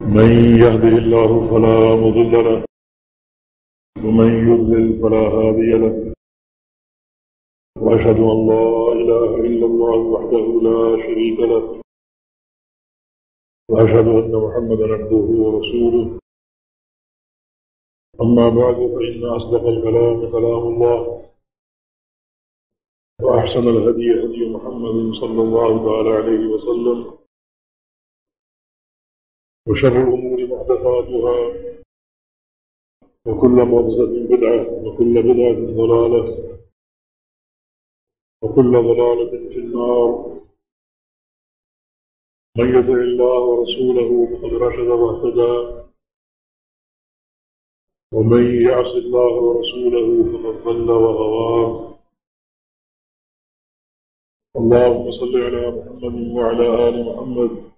من يهده الله فلا مضل له، ومن يضلل فلا هادي له. وأشهد أن لا إله إلا الله وحده لا شريك له، وأشهد أن محمدا عبده ورسوله. أما بعد، فإن أصدق الكلام كلام الله، وأحسن الهدي هدي محمد صلى الله تعالى عليه وسلم. وشر الأمور محدثاتها، وكل محدثة بدعة، وكل بدعة ضلالة، وكل ضلالة في النار. من يطع الله ورسوله فقد رشد واهتدى، ومن يعص الله ورسوله فقد ضل وغوى اللهم صل على محمد وعلى آل محمد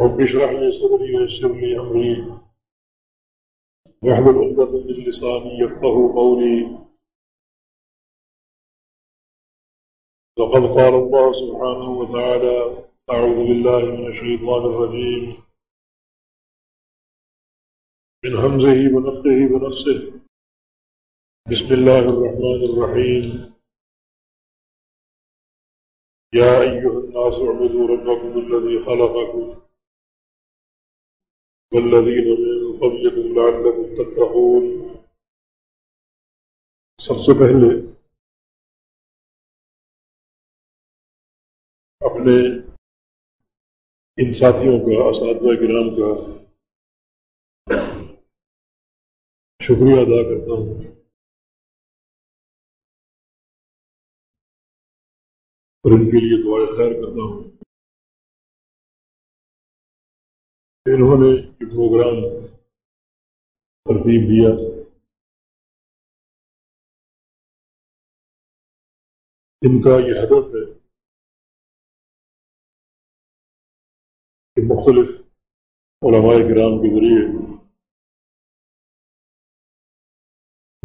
رب اشرح لي صدري ويسر لي امري واحلل عقدة من لساني يفقه قولي. لقد قال الله سبحانه وتعالى أعوذ بالله من الشيطان الرجيم. من همزه ونفقه ونفسه. بسم الله الرحمن الرحيم. يا أيها الناس اعبدوا ربكم الذي خلقكم والذين من قبلكم لعلكم تتقون. سب سے پہلے اپنے ان ساتھیوں کا، اساتذہ کرام کا شکریہ ادا کرتا ہوں۔ اور ان کے لیے دعائیں خیر کرتا ہوں۔ انہوں نے یہ پروگرام ترتیب دیا۔ ان کا یہ ہدف ہے کہ مختلف علماء کرام کے ذریعے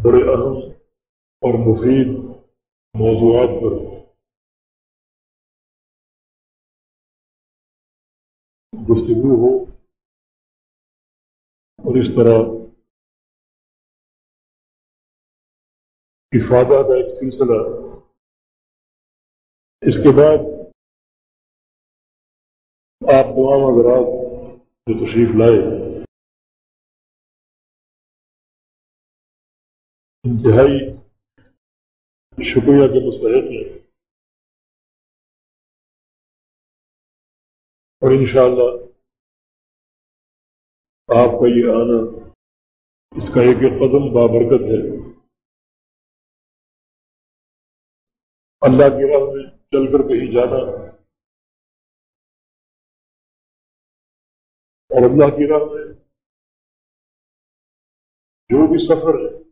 بڑے اہم اور مفید موضوعات پر گفتگو ہو۔ اور اس طرح افادہ کا ایک سلسلہ۔ اس کے بعد آپ تمام حضرات جو تشریف لائے، انتہائی شکریہ کے مستحق ہیں۔ اور انشاءاللہ آپ کا یہ آنا اس کا ایک ایک قدم بابرکت ہے۔ اللہ کی راہ میں چل کر کہیں جانا اور اللہ کی راہ میں جو بھی سفر ہے،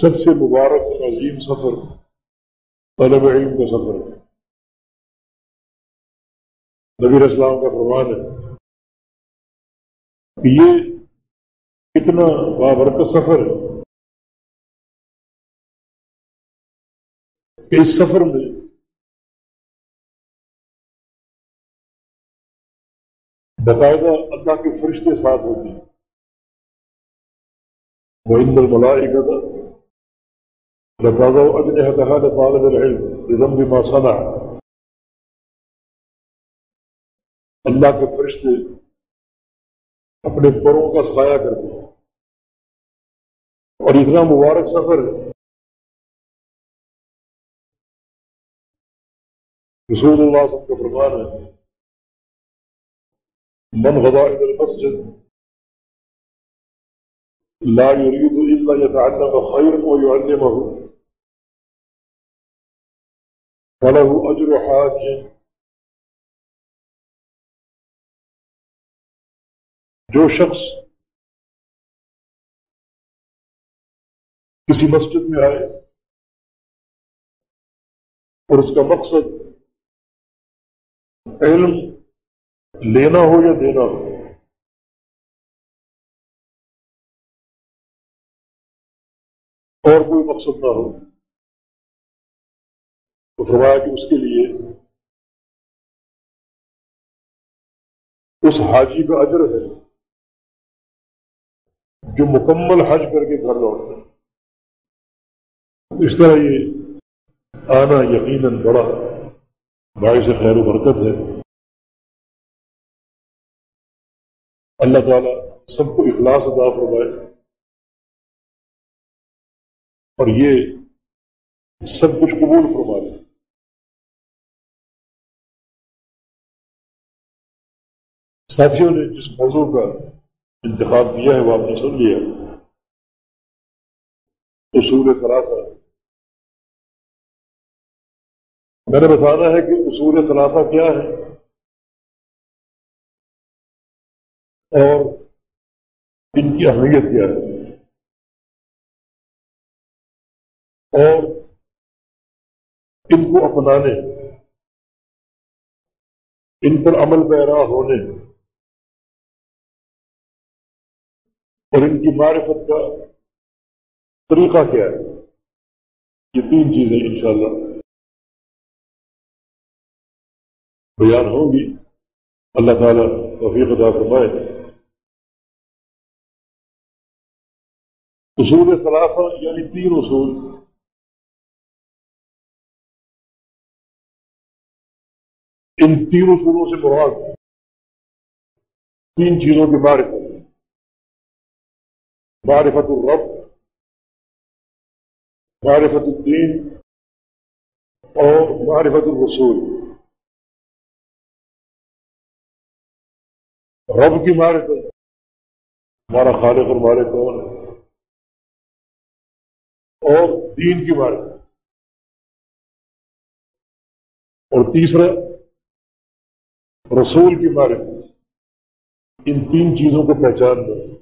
سب سے مبارک اور عظیم سفر طلب علم کا سفر ہے۔ نبی اسلام کا فرمان ہے۔ کہ یہ کتنا بابرکت سفر ہے کہ اس سفر میں باقاعدہ اللہ کے فرشتے ساتھ ہوتے ہیں۔ وہ اندر ملائی کا تھا لتاذا اجنہ العلم رضم بما صنع۔ اللہ کے فرشتے اپنے پروں کا سایہ کرتے ہیں اور اتنا مبارک سفر رسول اللہ سب کا فرمان ہے من غذا المسجد لا يريد الا يتعلم خيرا ويعلمه، فله اجر حاج جو شخص کسی مسجد میں آئے اور اس کا مقصد علم لینا ہو یا دینا ہو، اور کوئی مقصد نہ ہو، تو فرمایا کہ اس کے لیے اس حاجی کا اجر ہے۔ جو مکمل حج کر کے گھر لوٹتا ہے تو اس طرح یہ آنا یقیناً بڑا باعث خیر و برکت ہے۔ اللہ تعالیٰ سب کو اخلاص ادا فرمائے۔ اور یہ سب کچھ قبول فرما لے۔ ساتھیوں نے جس موضوع کا انتخاب کیا ہے، وہ آپ نے سن لیا۔ اصول ثلاثہ میں نے بتانا ہے کہ اصول ثلاثہ کیا ہے۔ اور ان کی اہمیت کیا ہے۔ اور ان کو اپنانے، ان پر عمل پیرا ہونے۔ اور ان کی معرفت کا طریقہ کیا ہے؟ یہ تین چیزیں انشاءاللہ بیان ہوں گی۔ اللہ تعالیٰ توفیق ادا فرمائے۔ اصول ثلاثہ یعنی تین اصول۔ ان تین اصولوں سے مراد تین چیزوں کی معرفت۔ معرفت الرب، معرفت الدین اور معرفت الرسول۔ رب کی معرفت، ہمارا خالق اور مالک کون ہے؟ اور دین کی معرفت۔ اور تیسرا، رسول کی معرفت۔ ان تین چیزوں کو پہچان پہچاننا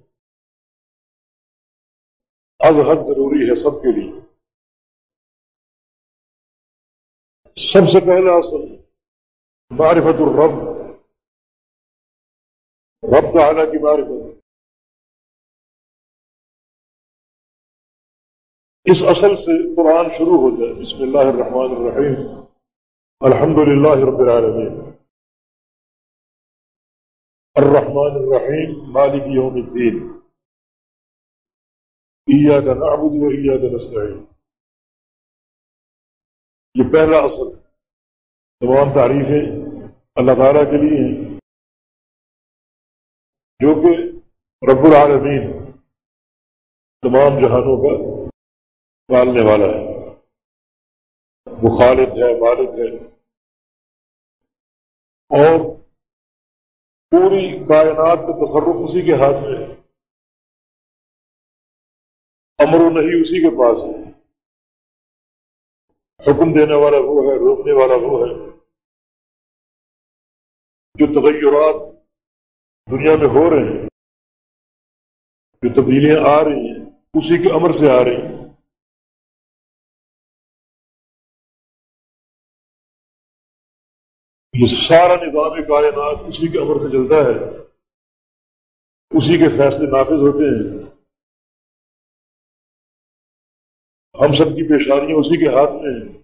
از حد ضروری ہے سب کے لیے۔ سب سے پہلا اصل معرفت الرب۔ رب تعالیٰ کی معرفت۔ اس اصل سے قرآن شروع ہو جائے۔ بسم اللہ الرحمن الرحیم۔ الحمد للہ رب العالمین۔ الرحمن الرحیم، مالک یوم الدین۔ کا نعبد و کا نستعین یہ پہلا اصل تمام تعریفیں اللہ تعالیٰ کے لیے ہیں جو کہ رب العالمین تمام جہانوں کا پالنے والا ہے۔ وہ خالد ہے، مالک ہے۔ اور پوری کائنات کا تصرف اسی کے ہاتھ میں ہے۔ امر و نہیں اسی کے پاس ہے۔ حکم دینے والا وہ ہے، روکنے والا وہ ہے۔ جو تغیرات دنیا میں ہو رہے ہیں، جو تبدیلیاں آ رہی ہیں، اسی کے امر سے آ رہی ہیں۔ یہ سارا نظام کائنات اسی کے امر سے چلتا ہے۔ اسی کے فیصلے نافذ ہوتے ہیں۔ ہم سب کی پیشانیاں اسی کے ہاتھ میں ہیں۔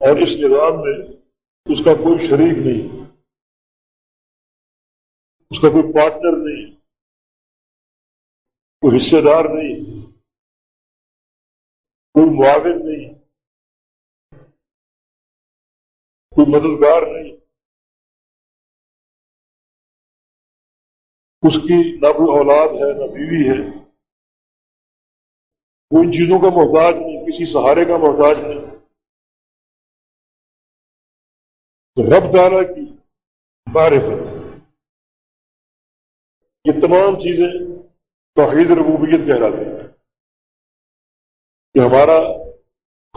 اور اس نظام میں اس کا کوئی شریک نہیں، اس کا کوئی پارٹنر نہیں، کوئی حصے دار نہیں، کوئی معاون نہیں، کوئی مددگار نہیں۔ اس کی نہ کوئی اولاد ہے، نہ بیوی ہے۔ وہ ان چیزوں کا محتاج نہیں، کسی سہارے کا محتاج نہیں۔ تو رب تعالیٰ کی معرفت، یہ تمام چیزیں توحید ربوبیت کہلاتے ہیں۔ کہ ہمارا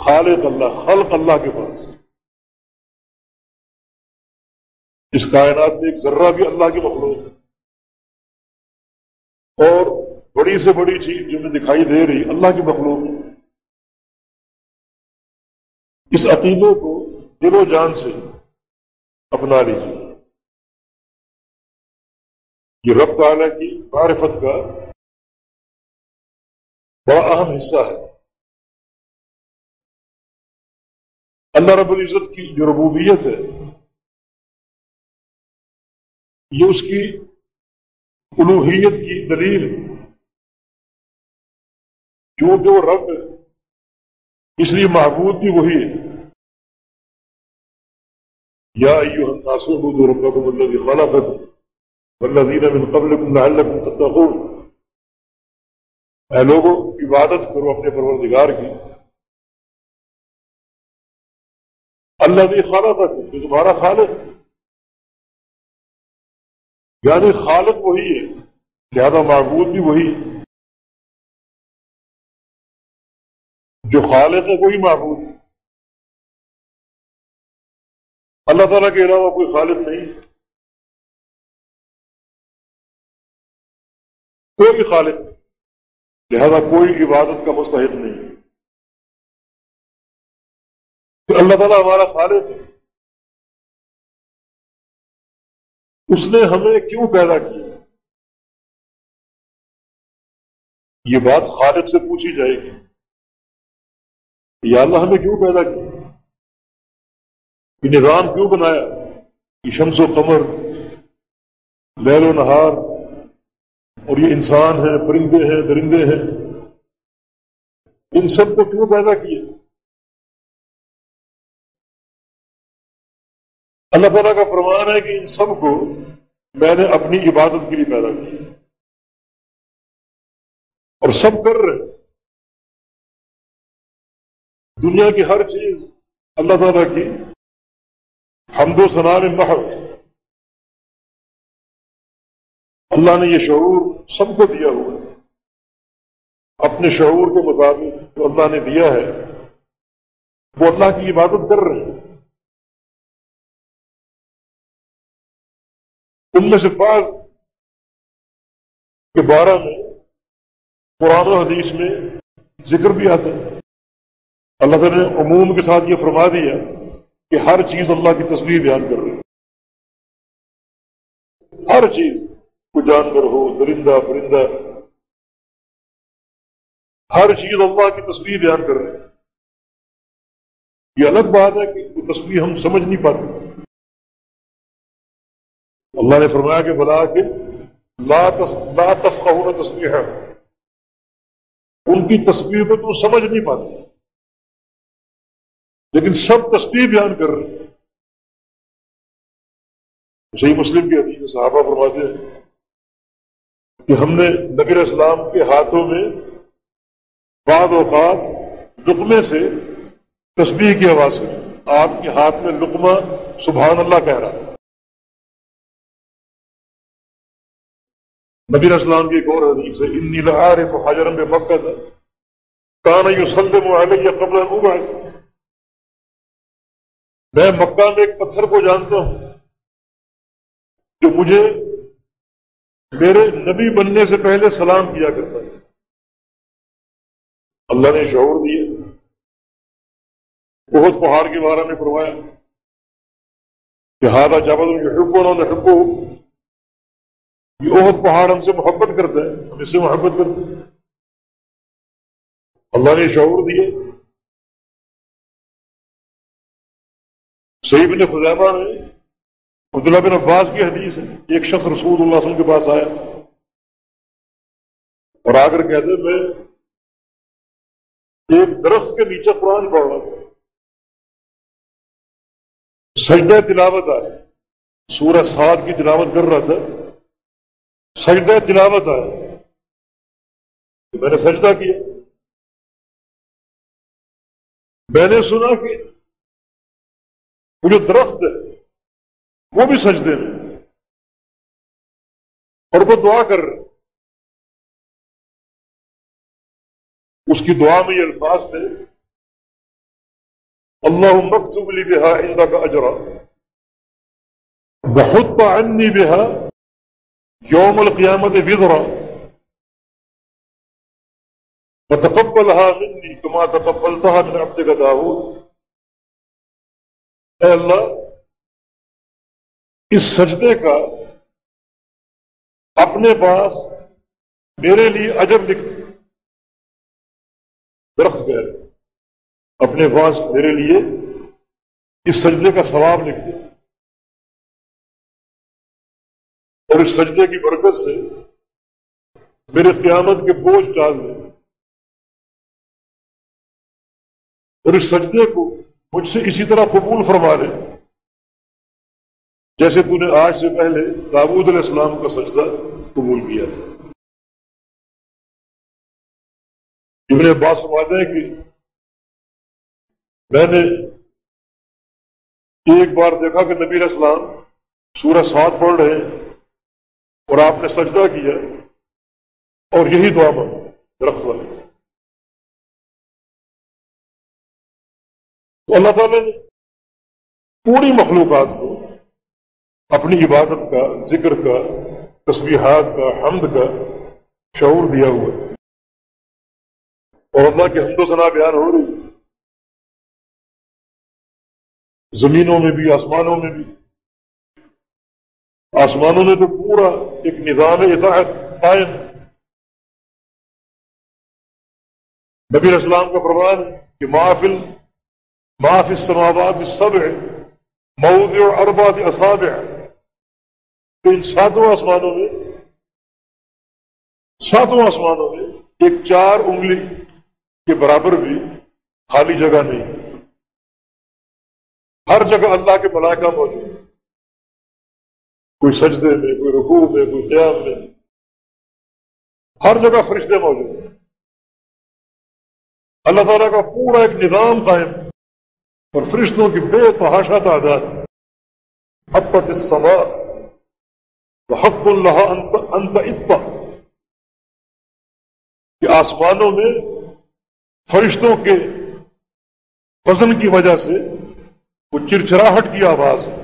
خالق اللہ، خلق اللہ کے پاس۔ اس کائنات میں ایک ذرہ بھی اللہ کی مخلوق۔ اور بڑی سے بڑی چیز جو میں دکھائی دے رہی، اللہ کی مخلوق۔ اس عقیدے کو دل و جان سے اپنا لیجیے یہ رب تعالیٰ کی معرفت کا بڑا اہم حصہ ہے۔ اللہ رب العزت کی جو ربوبیت ہے، یہ اس کی الوحیت کی دلیل جو جو رب ہے؟ اس لیے معبود بھی وہی ہے۔ یا ایوہ الناس عبودوا ربکم الذی خلقکم والذین من قبلکم لعلکم تتقون۔ اے لوگوں عبادت کرو اپنے پروردگار کی۔ اللہ دی خلقکم، جو تمہارا خالق۔ یعنی خالق وہی ہے، لہذا معبود بھی وہی۔ ہے جو خالق ہے کوئی معبود اللہ تعالیٰ کے علاوہ کوئی خالق نہیں۔ کوئی بھی خالق لہذا کوئی عبادت کا مستحق نہیں۔ اللہ تعالیٰ ہمارا خالق ہے۔ اس نے ہمیں کیوں پیدا کیا؟ یہ بات خالق سے پوچھی جائے گی۔ یا اللہ ہمیں کیوں پیدا کیا؟ یہ نظام کیوں بنایا؟ یہ شمس و قمر، لیل و نہار، اور یہ انسان ہیں، پرندے ہیں، درندے ہیں۔ ان سب کو کیوں پیدا کیا؟ اللہ تعالیٰ کا فرمان ہے کہ ان سب کو میں نے اپنی عبادت کے لیے پیدا کیا۔ اور سب کر رہے ہیں۔ دنیا کی ہر چیز اللہ تعالیٰ کی حمد و میں محب اللہ نے یہ شعور سب کو دیا ہوا ہے۔ اپنے شعور کے مطابق جو اللہ نے دیا ہے، وہ اللہ کی عبادت کر رہے ہیں۔ ان میں سے بعض کے بارہ میں قرآن و حدیث میں ذکر بھی آتا ہے۔ اللہ تعالیٰ نے عموم کے ساتھ یہ فرما دیا کہ ہر چیز اللہ کی تصویر بیان کر رہی ہر چیز کوئی جانور ہو، درندہ، پرندہ۔ ہر چیز اللہ کی تصویر بیان کر رہے یہ الگ بات ہے کہ وہ تصویر ہم سمجھ نہیں پاتے۔ اللہ نے فرمایا کہ بلا کے لا تفقہون تصویر ہے ان کی تصویر کو تم سمجھ نہیں پاتے۔ لیکن سب تصویر بیان کر رہے ہیں۔ صحیح مسلم کی حدیث صحابہ فرماتے ہیں کہ ہم نے نبی اسلام کے ہاتھوں میں بعض اوقات لقمے سے تصویر کی آواز سے آپ کے ہاتھ میں لقمہ سبحان اللہ کہہ رہا نبی اسلام کی ایک اور حدیث ہے، انی لہار حاجرم میں مکہ تھا کان یسلم علیہ قبل میں مکہ میں ایک پتھر کو جانتا ہوں جو مجھے میرے نبی بننے سے پہلے سلام کیا کرتا تھا۔ اللہ نے شعور دیے بہت پہاڑ کے بارے میں فرمایا کہ ہارا جب انہوں نے حکو یہ بہت پہاڑ ہم سے محبت کرتا ہے، ہم اس سے محبت کرتے ہیں۔ اللہ نے شعور دیے صحیح بن خزیبہ میں عبداللہ بن عباس کی حدیث ہے ایک شخص رسول اللہ علیہ وسلم کے پاس آیا اور آ کر کہتے میں ایک درخت کے نیچے قرآن پڑھ رہا تھا سجدہ تلاوت آئے۔ سورہ سات کی تلاوت کر رہا تھا۔ سجدہ تلاوت آئے۔ میں نے سجدہ کیا۔ میں نے سنا کہ وہ جو درخت ہے وہ بھی سجدے میں اور وہ دعا کر رہے اس کی دعا میں یہ الفاظ تھے اللہ مکتوب لی بہا اندہ کا اجرا بہت عنی بہا یوم القیامت وزرا فتقبلها مني كما تقبلتها من عبدك داود اے اللہ اس سجدے کا اپنے پاس میرے لیے اجر لکھ درخت گئے اپنے پاس میرے لیے اس سجدے کا ثواب لکھ دے۔ اور اس سجدے کی برکت سے میرے قیامت کے بوجھ ڈال دے۔ اور اس سجدے کو مجھ سے اسی طرح قبول فرما لے۔ جیسے تو نے آج سے پہلے داود علیہ السلام کا سجدہ قبول کیا تھا۔ ابن عباس فرماتے ہیں کہ میں نے ایک بار دیکھا کہ نبی علیہ السلام سورہ سات پڑھ رہے اور آپ نے سجدہ کیا اور یہی دعا مانگ درخت والے۔ تو اللہ تعالیٰ نے پوری مخلوقات کو اپنی عبادت کا، ذکر کا تصویحات کا، حمد کا شعور دیا ہوا ہے۔ اور اللہ کے حمد و ثنا بیان ہو رہی زمینوں میں بھی، آسمانوں میں بھی۔ آسمانوں نے تو پورا ایک نظام اطاعت قائم۔ نبی اسلام کا فرمان کہ محافل معاف سماوات سب ہے مود اور اربات اصاب تو ان ساتوں آسمانوں میں ساتوں آسمانوں میں ایک چار انگلی کے برابر بھی خالی جگہ نہیں۔ ہر جگہ اللہ کے ملائکہ موجود کوئی سجدے میں، کوئی رکوع میں، کوئی قیام میں۔ ہر جگہ فرشتے موجود ہیں۔ اللہ تعالیٰ کا پورا ایک نظام قائم۔ اور فرشتوں کی بے تحاشا تعداد حقت السماء حق اللہ انت اتا کہ آسمانوں میں فرشتوں کے فضل کی وجہ سے وہ چرچراہٹ کی آواز ہے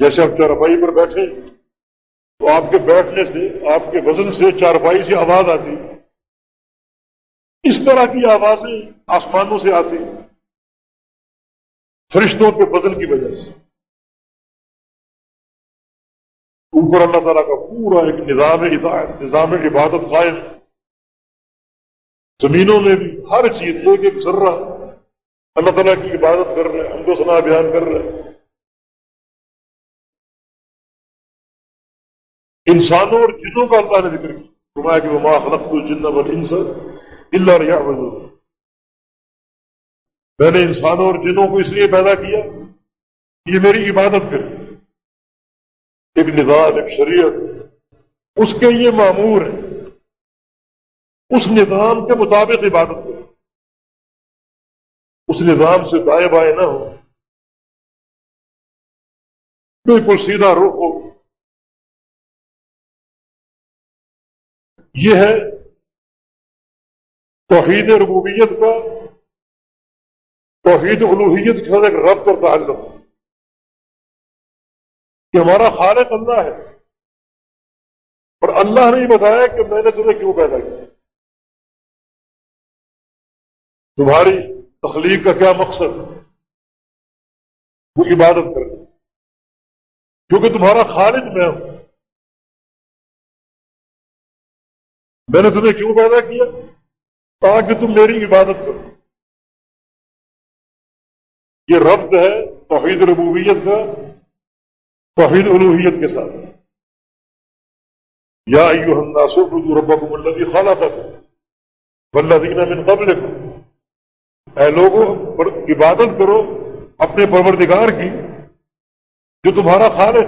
جیسے آپ چارپائی پر بیٹھے تو آپ کے بیٹھنے سے آپ کے وزن سے چارپائی سے آواز آتی اس طرح کی آوازیں آسمانوں سے آتی فرشتوں کے وزن کی وجہ سے۔ اوپر اللہ تعالیٰ کا پورا ایک نظام اطاعت نظام عبادت قائم۔ زمینوں میں بھی ہر چیز ایک ایک ذرہ اللہ تعالیٰ کی عبادت کر رہے ہیں ہم کو سنا بیان کر رہے ہیں۔ انسانوں اور جنوں کا اللہ نے ذکر کیا۔ فرمایا کہ وہ ماں خلقت الجن والانس الا ليعبدون. میں نے انسانوں اور جنوں کو اس لیے پیدا کیا کہ یہ میری عبادت کرے۔ ایک نظام، ایک شریعت، اس کے یہ معمور ہے۔ اس نظام کے مطابق عبادت کرے۔ اس نظام سے دائیں بائیں نہ ہو۔ بالکل سیدھا رخ ہو۔ یہ ہے توحید ربوبیت کا توحید الوحیت کے ساتھ ایک ربط اور تعلق۔ کہ ہمارا خالق اللہ ہے۔ اور اللہ نے یہ بتایا کہ میں نے تمہیں کیوں پیدا کیا؟ تمہاری تخلیق کا کیا مقصد؟ ہے وہ عبادت کرنا۔ کیونکہ تمہارا خالق میں ہوں۔ میں نے تمہیں کیوں پیدا کیا؟ تاکہ تم میری عبادت کرو۔ یہ ربط ہے توحید ربوبیت کا، توحید الوحیت کے ساتھ۔ یا ایو الناس اعبدوا ربکم الذی خلقکم والذین من قبلکم۔ اے لوگوں، پر عبادت کرو اپنے پروردگار کی، جو تمہارا خالق۔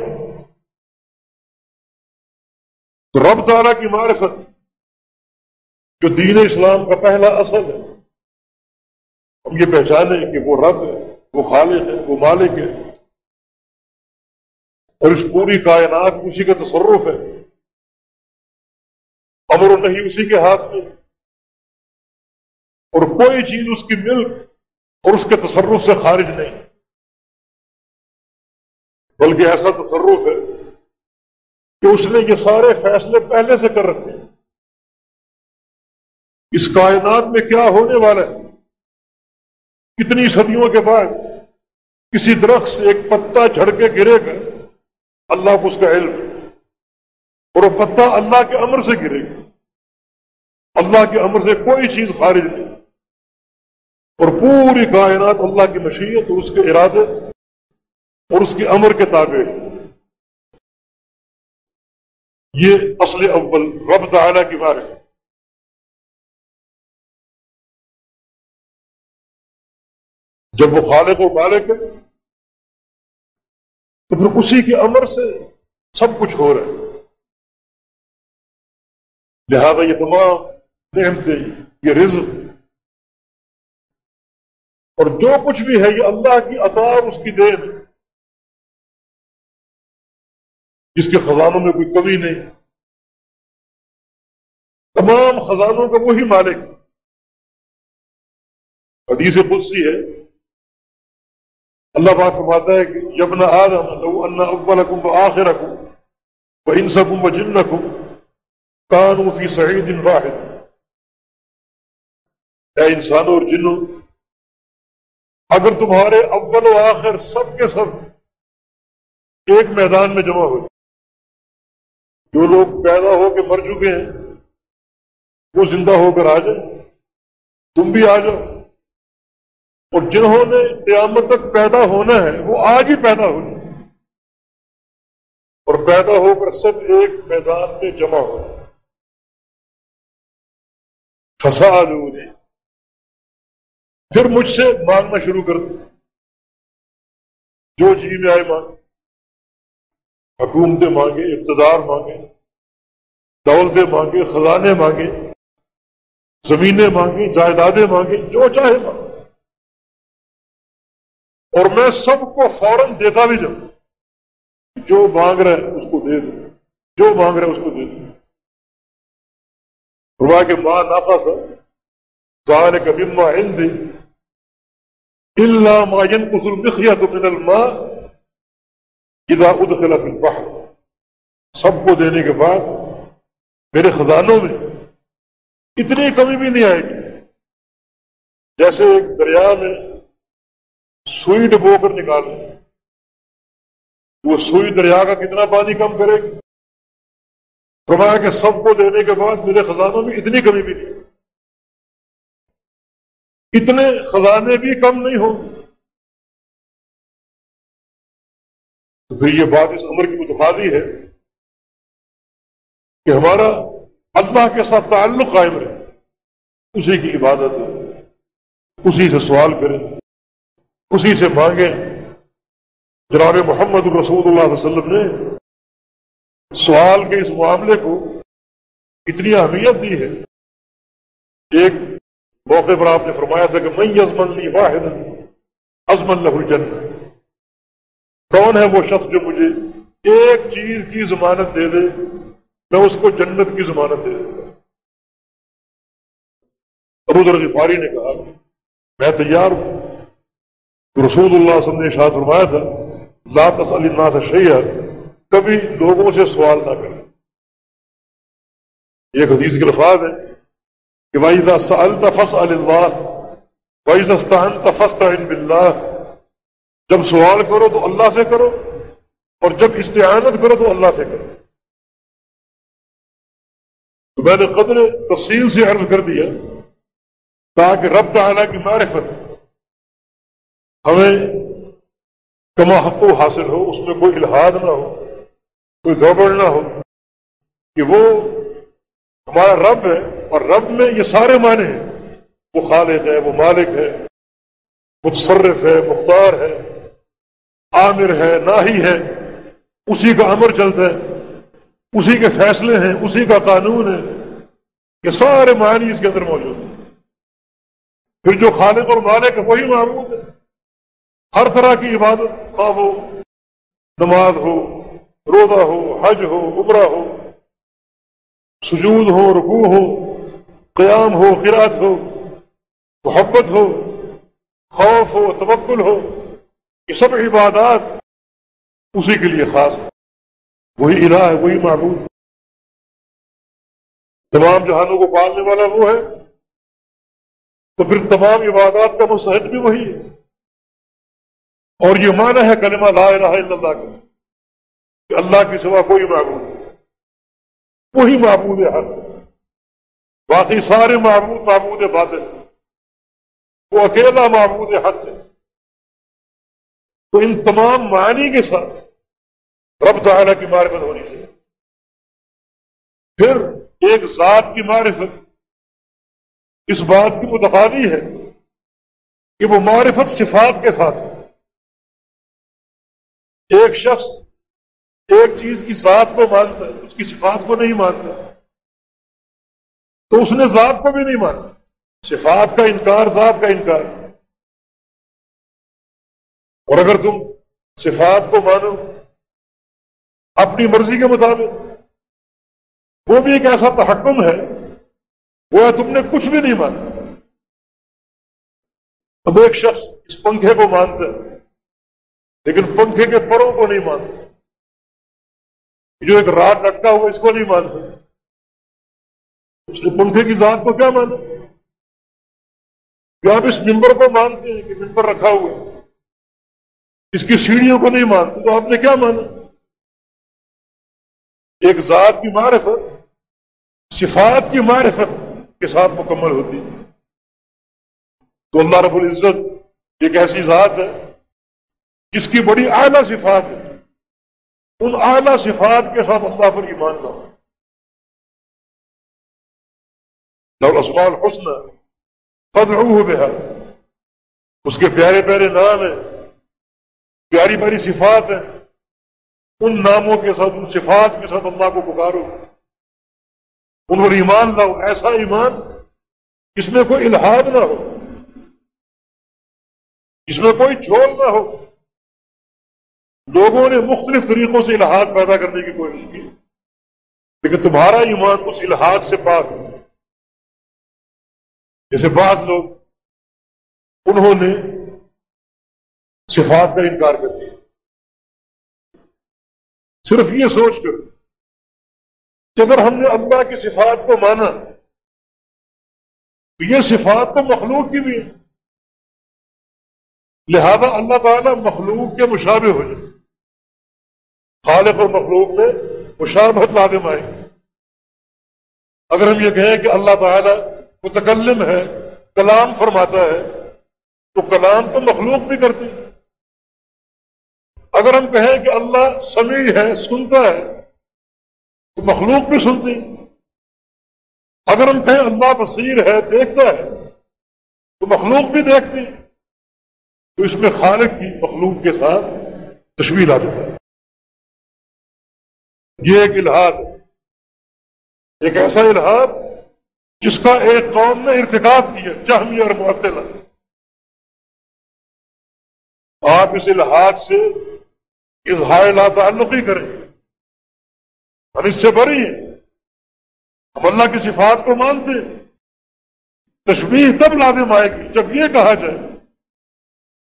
تو رب تعالیٰ کی معرفت جو دین اسلام کا پہلا اصل ہے۔ ہم یہ پہچانے کہ وہ رب ہے، وہ خالق ہے، وہ مالک ہے۔ اور اس پوری کائنات اسی کا تصرف ہے۔ امر و نہیں اسی کے ہاتھ میں۔ اور کوئی چیز اس کی ملک اور اس کے تصرف سے خارج نہیں۔ بلکہ ایسا تصرف ہے کہ اس نے یہ سارے فیصلے پہلے سے کر رکھے۔ اس کائنات میں کیا ہونے والا ہے؟ کتنی صدیوں کے بعد کسی درخت سے ایک پتا جھڑ کے گرے گا، اللہ کو اس کا علم اور وہ پتا اللہ کے امر سے گرے گا۔ اللہ کے امر سے کوئی چیز خارج نہیں۔ اور پوری کائنات اللہ کی مشیت اور اس کے ارادے اور اس کے امر کے تابع یہ اصل اول رب تعالی کی بارے جب وہ خالق و مالک ہے تو پھر اسی کے امر سے سب کچھ ہو رہا ہے۔ لہذا یہ تمام نعمتیں، یہ رزق اور جو کچھ بھی ہے، یہ اللہ کی عطا اور اس کی دین۔ جس کے خزانوں میں کوئی کمی نہیں۔ تمام خزانوں کا وہی مالک۔ حدیث قدسی ہے اللہ بات فرماتا ہے کہ یبن آدم لو ان اولکم و آخرکم و انسکم و جنکم کانو فی سعید واحد۔ اے انسانوں اور جنوں اگر تمہارے اول و آخر سب کے سب ایک میدان میں جمع ہو جو لوگ پیدا ہو کے مر چکے ہیں، وہ زندہ ہو کر آ جائیں، تم بھی آ جاؤ۔ اور جنہوں نے قیامت تک پیدا ہونا ہے، وہ آج ہی پیدا ہو اور پیدا ہو کر سب ایک میدان میں جمع ہو پھنسا دو پھر مجھ سے مانگنا شروع کر دو۔ جو جی میں آئے مانگ حکومتیں مانگے، اقتدار مانگے۔ دولتیں مانگے، خزانے مانگے۔ زمینیں مانگی جائیدادیں مانگی جو چاہے مانگے۔ اور میں سب کو فوراً دیتا بھی جاؤں۔ جو مانگ رہا ہے اس کو دے دوں۔ جو مانگ رہا ہے اس کو دے دوں۔ روا کے ماں نافا سا ظاہر کبھی ماں ہند اللہ ماجن کسل مخیا تو من الماء اذا ادخل فی البحر۔ سب کو دینے کے بعد میرے خزانوں میں اتنی کمی بھی نہیں آئے گی۔ جیسے ایک دریا میں سوئی ڈبو کر نکال وہ سوئی دریا کا کتنا پانی کم کرے گی؟ فرمایا کہ سب کو دینے کے بعد میرے خزانوں میں اتنی کمی بھی نہیں۔ اتنے خزانے بھی کم نہیں ہوں۔ تو پھر یہ بات اس عمر کی متفادی ہے کہ ہمارا اللہ کے ساتھ تعلق قائم رہے، اسی کی عبادت اسی سے سوال کریں۔ اسی سے مانگے۔ جناب محمد رسول اللہ علیہ وسلم نے سوال کے اس معاملے کو اتنی اہمیت دی ہے۔ ایک موقع پر آپ نے فرمایا تھا کہ میں یزمن لی واحد ازمن لہ الجن کون ہے وہ شخص جو مجھے ایک چیز کی ضمانت دے دے، میں اس کو جنت کی ضمانت دے دوں ابو ذر غفاری نے کہا، میں تیار ہوں۔ رسول اللہ صلی اللہ علیہ وسلم نے شاہ فرمایا تھا، لا تسأل الناس شیئا کبھی لوگوں سے سوال نہ کریں۔ ایک حدیث کے الفاظ ہے کہ وَإِذَا سَأَلْتَ فَاسْأَلِ اللَّهِ، وَإِذَا اسْتَعَنْتَ فَاسْتَعِنْ بِاللَّهِ، جب سوال کرو تو اللہ سے کرو، اور جب استعانت کرو تو اللہ سے کرو۔ تو میں نے قدر تفصیل سے عرض کر دیا، تاکہ رب تعالیٰ کی معرفت ہمیں کما حق و حاصل ہو، اس میں کوئی الحاد نہ ہو، کوئی گڑبڑ نہ ہو، کہ وہ ہمارا رب ہے اور رب میں یہ سارے معنی ہیں۔ وہ خالق ہے، وہ مالک ہے، متصرف ہے، مختار ہے عامر ہے، ناہی ہے، اسی کا امر چلتا ہے، اسی کے فیصلے ہیں، اسی کا قانون ہے۔ یہ سارے معنی اس کے اندر موجود ہیں۔ پھر جو خالق اور مالک ہے، وہی معبود ہے۔ ہر طرح کی عبادت خواب ہو، نماز ہو، روزہ ہو، حج ہو، عمرہ ہو، سجود ہو، رکوع ہو، قیام ہو قرات ہو، محبت ہو، خوف ہو تبکل ہو، یہ سب عبادات اسی کے لیے خاص ہے وہی الہ ہے، وہی معبود۔ ہے تمام جہانوں کو پالنے والا وہ ہے۔ تو پھر تمام عبادات کا مستحق بھی وہی ہے۔ اور یہ معنی ہے کلمہ لا الہ الا اللہ کا، کہ اللہ کی سوا کوئی معبود ہے وہی معبود ہے حق باقی سارے معبود معبود باطل وہ اکیلا معبود حق ہے۔ تو ان تمام معنی کے ساتھ رب تعالیٰ کی معرفت ہونی چاہیے۔ پھر ایک ذات کی معرفت اس بات کی متقاضی ہے کہ وہ معرفت صفات کے ساتھ ہے۔ ایک شخص ایک چیز کی ذات کو مانتا ہے، اس کی صفات کو نہیں مانتا۔ تو اس نے ذات کو بھی نہیں مانا صفات کا انکار، ذات کا انکار۔ اور اگر تم صفات کو مانو، اپنی مرضی کے مطابق، وہ بھی ایک ایسا تحکم ہے، وہ ہے تم نے کچھ بھی نہیں مانا۔ اب ایک شخص اس پنکھے کو مانتا ہے لیکن پنکھے کے پروں کو نہیں مانتا جو ایک رات لٹکا ہوا اس کو نہیں مانتا اس نے پنکھے کی ذات کو کیا مانا؟ جو آپ اس ممبر کو مانتے ہیں کہ ممبر رکھا ہوا ہے۔ اس کی سیڑھیوں کو نہیں مانتے، تو آپ نے کیا مانا؟ ایک ذات کی معرفت، صفات کی معرفت کے ساتھ مکمل ہوتی۔ ہے تو اللہ رب العزت ایک ایسی ذات ہے جس کی بڑی اعلیٰ صفات ہے۔ ان اعلیٰ صفات کے ساتھ اللہ پر ایمان لاؤ۔ اسماء الحسن فدعوه بها۔ اس کے پیارے پیارے نام ہیں۔ پیاری پیاری صفات ہیں۔ ان ناموں کے ساتھ، ان صفات کے ساتھ اللہ کو پکارو۔ ان پر ایمان لاؤ۔ ایسا ایمان جس میں کوئی الحاد نہ ہو۔ جس میں کوئی جھول نہ ہو۔ لوگوں نے مختلف طریقوں سے الحاد پیدا کرنے کی کوشش کی۔ لیکن تمہارا ایمان اس الحاد سے پاک ہو جیسے بعض لوگ انہوں نے صفات کا انکار کر دیا۔ صرف یہ سوچ کر کہ اگر ہم نے اللہ کی صفات کو مانا، تو یہ صفات تو مخلوق کی بھی ہے لہذا اللہ تعالیٰ مخلوق کے مشابہ ہو جائے۔ خالق اور مخلوق میں مشابہت لازم آئے۔ اگر ہم یہ کہیں کہ اللہ تعالیٰ متکلم ہے، کلام فرماتا ہے، تو کلام تو مخلوق بھی کرتی اگر ہم کہیں کہ اللہ سمیع ہے، سنتا ہے، تو مخلوق بھی سنتی اگر ہم کہیں اللہ بصیر ہے، دیکھتا ہے، تو مخلوق بھی دیکھتی تو اس میں خالق کی مخلوق کے ساتھ تشویل آ جاتا ہے۔ یہ ایک الحاد ہے۔ ایک ایسا الحاد جس کا ایک قوم نے ارتکاب کیا، جہمی اور معطلہ۔ آپ اس الحاد سے اظہار لا تعلق ہی کریں۔ ہم اس سے بری ہیں۔ ہم اللہ کی صفات کو مانتے تشبیح تب لازم آئے گی جب یہ کہا جائے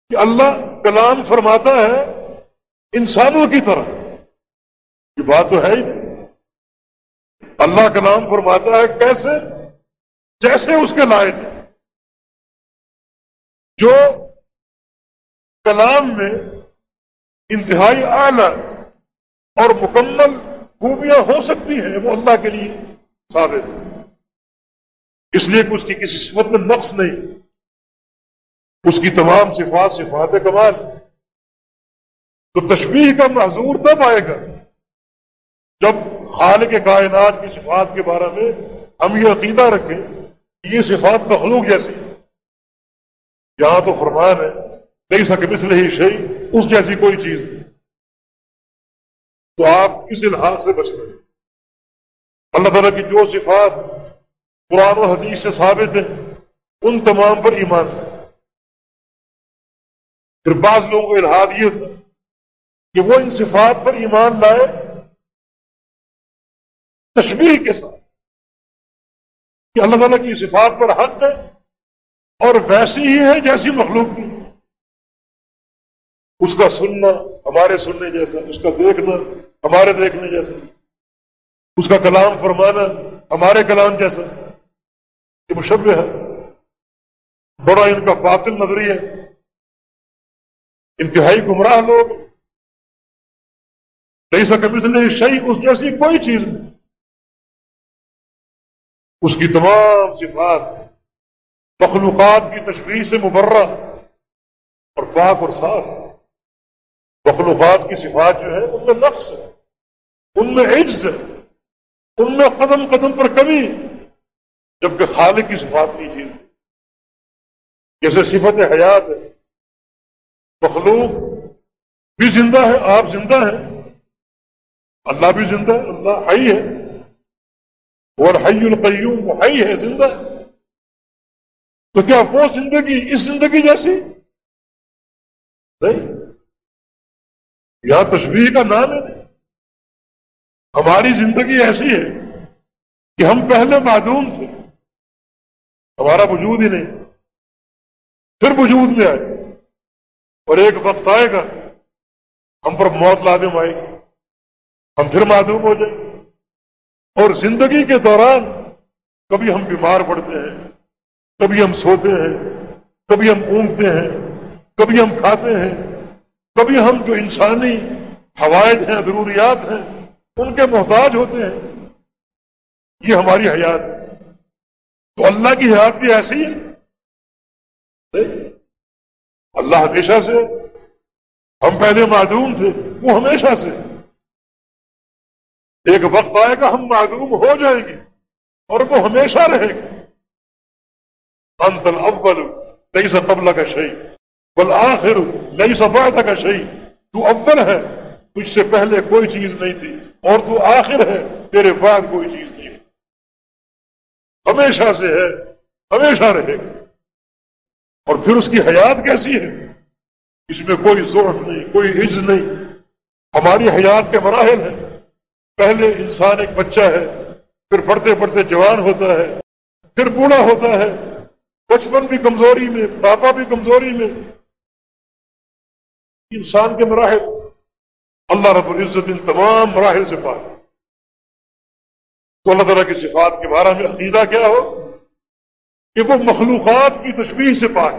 کہ اللہ کلام فرماتا ہے انسانوں کی طرح۔ یہ بات تو ہے ہی نہیں۔ اللہ کلام فرماتا ہے کیسے؟ جیسے اس کے لائق جو کلام میں انتہائی اعلی اور مکمل خوبیاں ہو سکتی ہیں، وہ اللہ کے لیے ثابت ہے۔ اس لیے کہ اس کی کسی صفت میں نقص نہیں۔ اس کی تمام صفات صفات کمال۔ تو تشبیح کا معذور تب آئے گا۔ جب خال کے کائنات کی صفات کے بارے میں ہم یہ عقیدہ رکھیں کہ یہ صفات مخلوق جیسی یہاں تو فرمان ہے نہیں سکے مثل ہی شہی اس جیسی کوئی چیز نہیں۔ تو آپ اس الحاظ سے بچتے ہیں۔ اللہ تعالیٰ کی جو صفات قرآن و حدیث سے ثابت ہیں، ان تمام پر ایمان ہے۔ پھر بعض لوگوں کو الحاد یہ تھا کہ وہ ان صفات پر ایمان لائے تشبیح کے ساتھ کہ اللہ تعالیٰ کی صفات پر حق ہے اور ویسی ہی ہے جیسی مخلوق کی اس کا سننا، ہمارے سننے جیسا، اس کا دیکھنا، ہمارے دیکھنے جیسا۔ اس کا کلام فرمانا، ہمارے کلام جیسا۔ یہ مشبہ ہے۔ بڑا ان کا باطل نظری ہے انتہائی گمراہ لوگ۔ نہیں سکے مثل شہی اس جیسی کوئی چیز نہیں۔ اس کی تمام صفات مخلوقات کی تشریح سے مبرہ اور پاک اور صاف مخلوقات کی صفات جو ہے ان میں نقص ہے، ان میں عجز ہے، ان میں قدم قدم پر کمی جبکہ خالق کی صفات کی چیز جیسے صفت حیات ہے، مخلوق بھی زندہ ہے، آپ زندہ ہیں۔ اللہ بھی زندہ ہے، اللہ حی ہے۔ اور حی القیوم وہ حی ہے زندہ تو کیا وہ زندگی اس زندگی جیسی نہیں یہاں تشبیح کا نام ہے ہماری زندگی ایسی ہے کہ ہم پہلے معدوم تھے، ہمارا وجود ہی نہیں، پھر وجود میں آئے، اور ایک وقت آئے گا، ہم پر موت لازم آئے گی، ہم پھر معدوم ہو جائیں اور زندگی کے دوران کبھی ہم بیمار پڑتے ہیں، کبھی ہم سوتے ہیں، کبھی ہم اونگتے ہیں، کبھی ہم کھاتے ہیں، کبھی ہم جو انسانی حوائد ہیں، ضروریات ہیں، ان کے محتاج ہوتے ہیں۔ یہ ہماری حیات۔ تو اللہ کی حیات بھی ایسی ہے۔ اللہ ہمیشہ سے، ہم پہلے معدوم تھے، وہ ہمیشہ سے۔ ایک وقت آئے گا ہم معدوم ہو جائیں گے اور وہ ہمیشہ رہے گا انت الاول ليس قبل کا شيء والآخر ليس بعد کا شيء تو اول ہے، تجھ سے پہلے کوئی چیز نہیں تھی، اور تو آخر ہے، تیرے بعد کوئی چیز نہیں۔ ہمیشہ سے ہے، ہمیشہ رہے۔ گا اور پھر اس کی حیات کیسی ہے؟ اس میں کوئی ضعف نہیں، کوئی عز نہیں۔ ہماری حیات کے مراحل ہیں۔ پہلے انسان ایک بچہ ہے، پھر پڑھتے پڑھتے جوان ہوتا ہے، پھر بوڑھا ہوتا ہے۔ بچپن بھی کمزوری میں پاپا بھی کمزوری میں۔ انسان کے مراحل۔ اللہ رب العزت ان تمام مراحل سے پاک۔ تو اللہ تعالیٰ کی صفات کے بارے میں عقیدہ کیا ہو؟ کہ وہ مخلوقات کی تشبیح سے پاک۔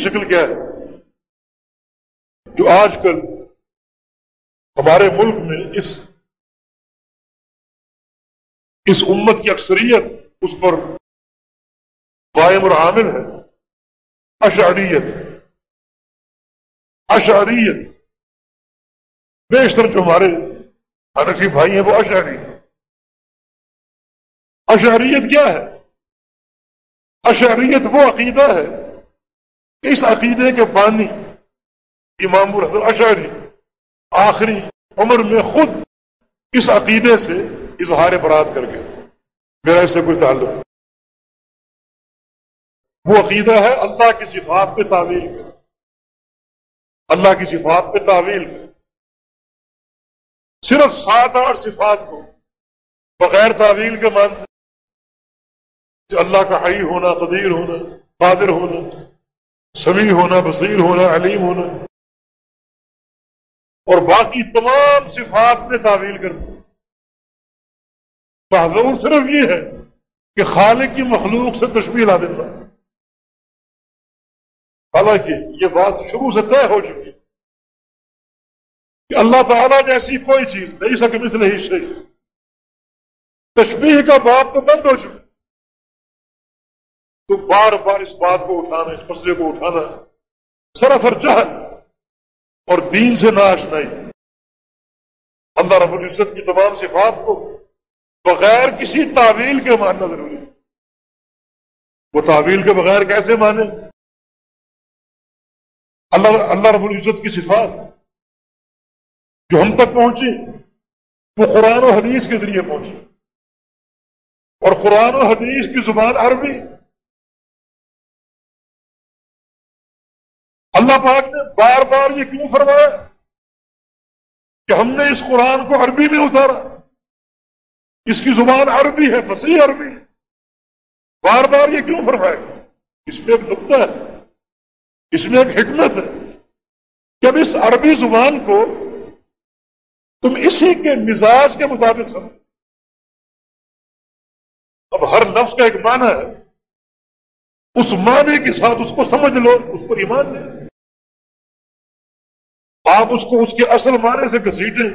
شکل کیا ہے؟ جو آج کل ہمارے ملک میں اس اس امت کی اکثریت اس پر قائم اور عامل ہے۔ اشعریت۔ اشعریت۔ بیشتر جو ہمارے حنفی بھائی ہیں وہ اشعری اشعریت کیا ہے؟ اشعریت وہ عقیدہ ہے۔ کہ اس عقیدے کے بانی امام الحسن اشعری۔ آخری عمر میں خود اس عقیدے سے اظہار برات کر گئے۔ میرا اس سے کوئی تعلق نہیں۔ وہ عقیدہ ہے اللہ کی صفات پہ تعویل کر اللہ کی صفات پہ تعویل کر صرف سات آٹھ صفات کو بغیر تعویل کے مانتے اللہ کا حی ہونا، قدیر ہونا، قادر ہونا، سمیع ہونا، بصیر ہونا، علیم ہونا۔ اور باقی تمام صفات میں تعویل کرتے محضور صرف یہ ہے کہ خالق کی مخلوق سے تشبیح لا دیتا۔ حالانکہ یہ بات شروع سے طے ہو چکی کہ اللہ تعالیٰ جیسی کوئی چیز، نہیں سکے مثل ہی صحیح تشبیح کا بات تو بند ہو چکا۔ تو بار بار اس بات کو اٹھانا، اس مسئلے کو اٹھانا، سراسر چاہ اور دین سے ناش نہیں۔ اللہ رب العزت کی تمام صفات کو بغیر کسی تعویل کے ماننا ضروری ہے۔ وہ تعویل کے بغیر کیسے مانے؟ اللہ اللہ رب العزت کی صفات جو ہم تک پہنچی، وہ قرآن و حدیث کے ذریعے پہنچی۔ اور قرآن و حدیث کی زبان عربی۔ اللہ پاک نے بار بار یہ کیوں فرمایا کہ ہم نے اس قرآن کو عربی میں اتارا؟ اس کی زبان عربی ہے، فصیح عربی بار بار یہ کیوں فرمایا؟ اس میں ایک نقطہ ہے، اس میں ایک حکمت ہے۔ کہ اب اس عربی زبان کو تم اسی کے مزاج کے مطابق سمجھ اب ہر لفظ کا ایک معنی ہے۔ اس معنی کے ساتھ اس کو سمجھ لو، اس پر ایمان لے آپ اس کو اس کے اصل معنی سے گھسیٹیں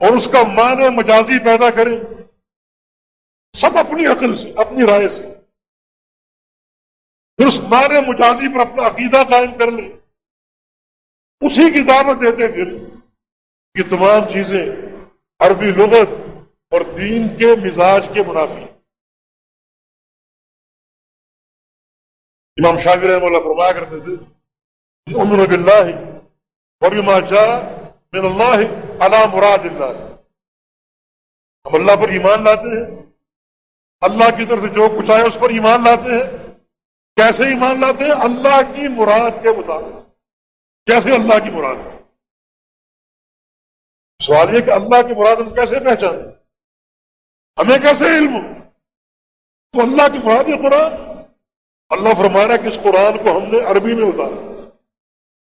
اور اس کا معنی مجازی پیدا کریں، سب اپنی عقل سے، اپنی رائے سے۔ پھر اس معنی مجازی پر اپنا عقیدہ قائم کر لیں۔ اسی کی دعوت دیتے پھر یہ تمام چیزیں عربی لغت اور دین کے مزاج کے منافی امام شاگر رحم اللہ فرمایا کرتے تھے امن باللہ وبما جاء من اللہ علی مراد اللہ ہم اللہ پر ایمان لاتے ہیں۔ اللہ کی طرف سے جو کچھ آئے اس پر ایمان لاتے ہیں۔ کیسے ایمان لاتے ہیں؟ اللہ کی مراد کے مطابق۔ کیسے اللہ کی مراد؟ سوال یہ کہ اللہ کی مراد ہم کیسے پہچانے ہمیں کیسے علم ہو؟ تو اللہ کی مراد یہ قرآن۔ اللہ فرمانا کہ اس قرآن کو ہم نے عربی میں اتارا۔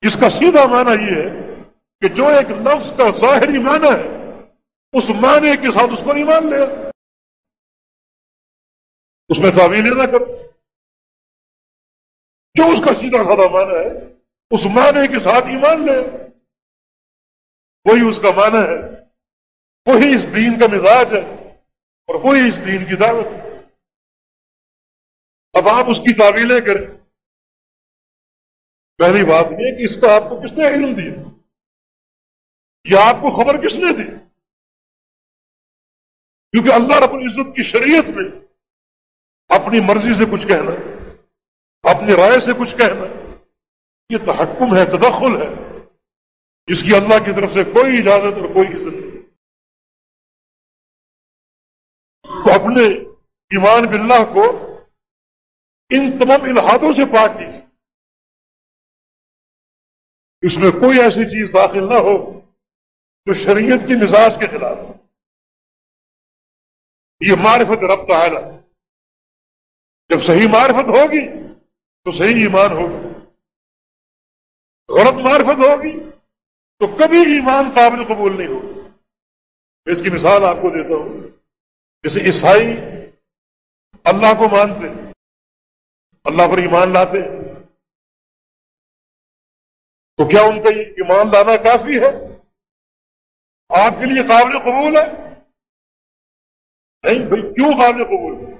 اس کا سیدھا معنی یہ ہے کہ جو ایک لفظ کا ظاہری معنی ہے، اس معنی کے ساتھ اس پر ایمان لے۔ اس میں تعویل نہ کرو۔ جو اس کا سیدھا سادہ معنی ہے، اس معنی کے ساتھ ایمان لے۔ وہی اس کا معنی ہے، وہی اس دین کا مزاج ہے اور وہی اس دین کی دعوت ہے۔ اب آپ اس کی تعویلیں کریں۔ پہلی بات یہ کہ اس کا آپ کو کس نے علم دیا؟ یہ آپ کو خبر کس نے دی؟ کیونکہ اللہ رب العزت کی شریعت میں اپنی مرضی سے کچھ کہنا، اپنی رائے سے کچھ کہنا، یہ تحکم ہے، تدخل ہے۔ جس کی اللہ کی طرف سے کوئی اجازت اور کوئی عزت نہیں۔ تو اپنے ایمان باللہ کو ان تمام الحادوں سے پاک کی اس میں کوئی ایسی چیز داخل نہ ہو جو شریعت کی مزاج کے خلاف یہ معرفت رب تعالی۔ جب صحیح معرفت ہوگی تو صحیح ایمان ہوگا۔ غلط معرفت ہوگی تو کبھی ایمان قابل قبول نہیں ہوگا۔ اس کی مثال آپ کو دیتا ہوں۔ جیسے عیسائی اللہ کو مانتے، اللہ پر ایمان لاتے تو کیا ان کا ایمان لانا کافی ہے؟ آپ کے لیے قابل قبول ہے؟ نہیں بھائی، کیوں قابل قبول؟ ہے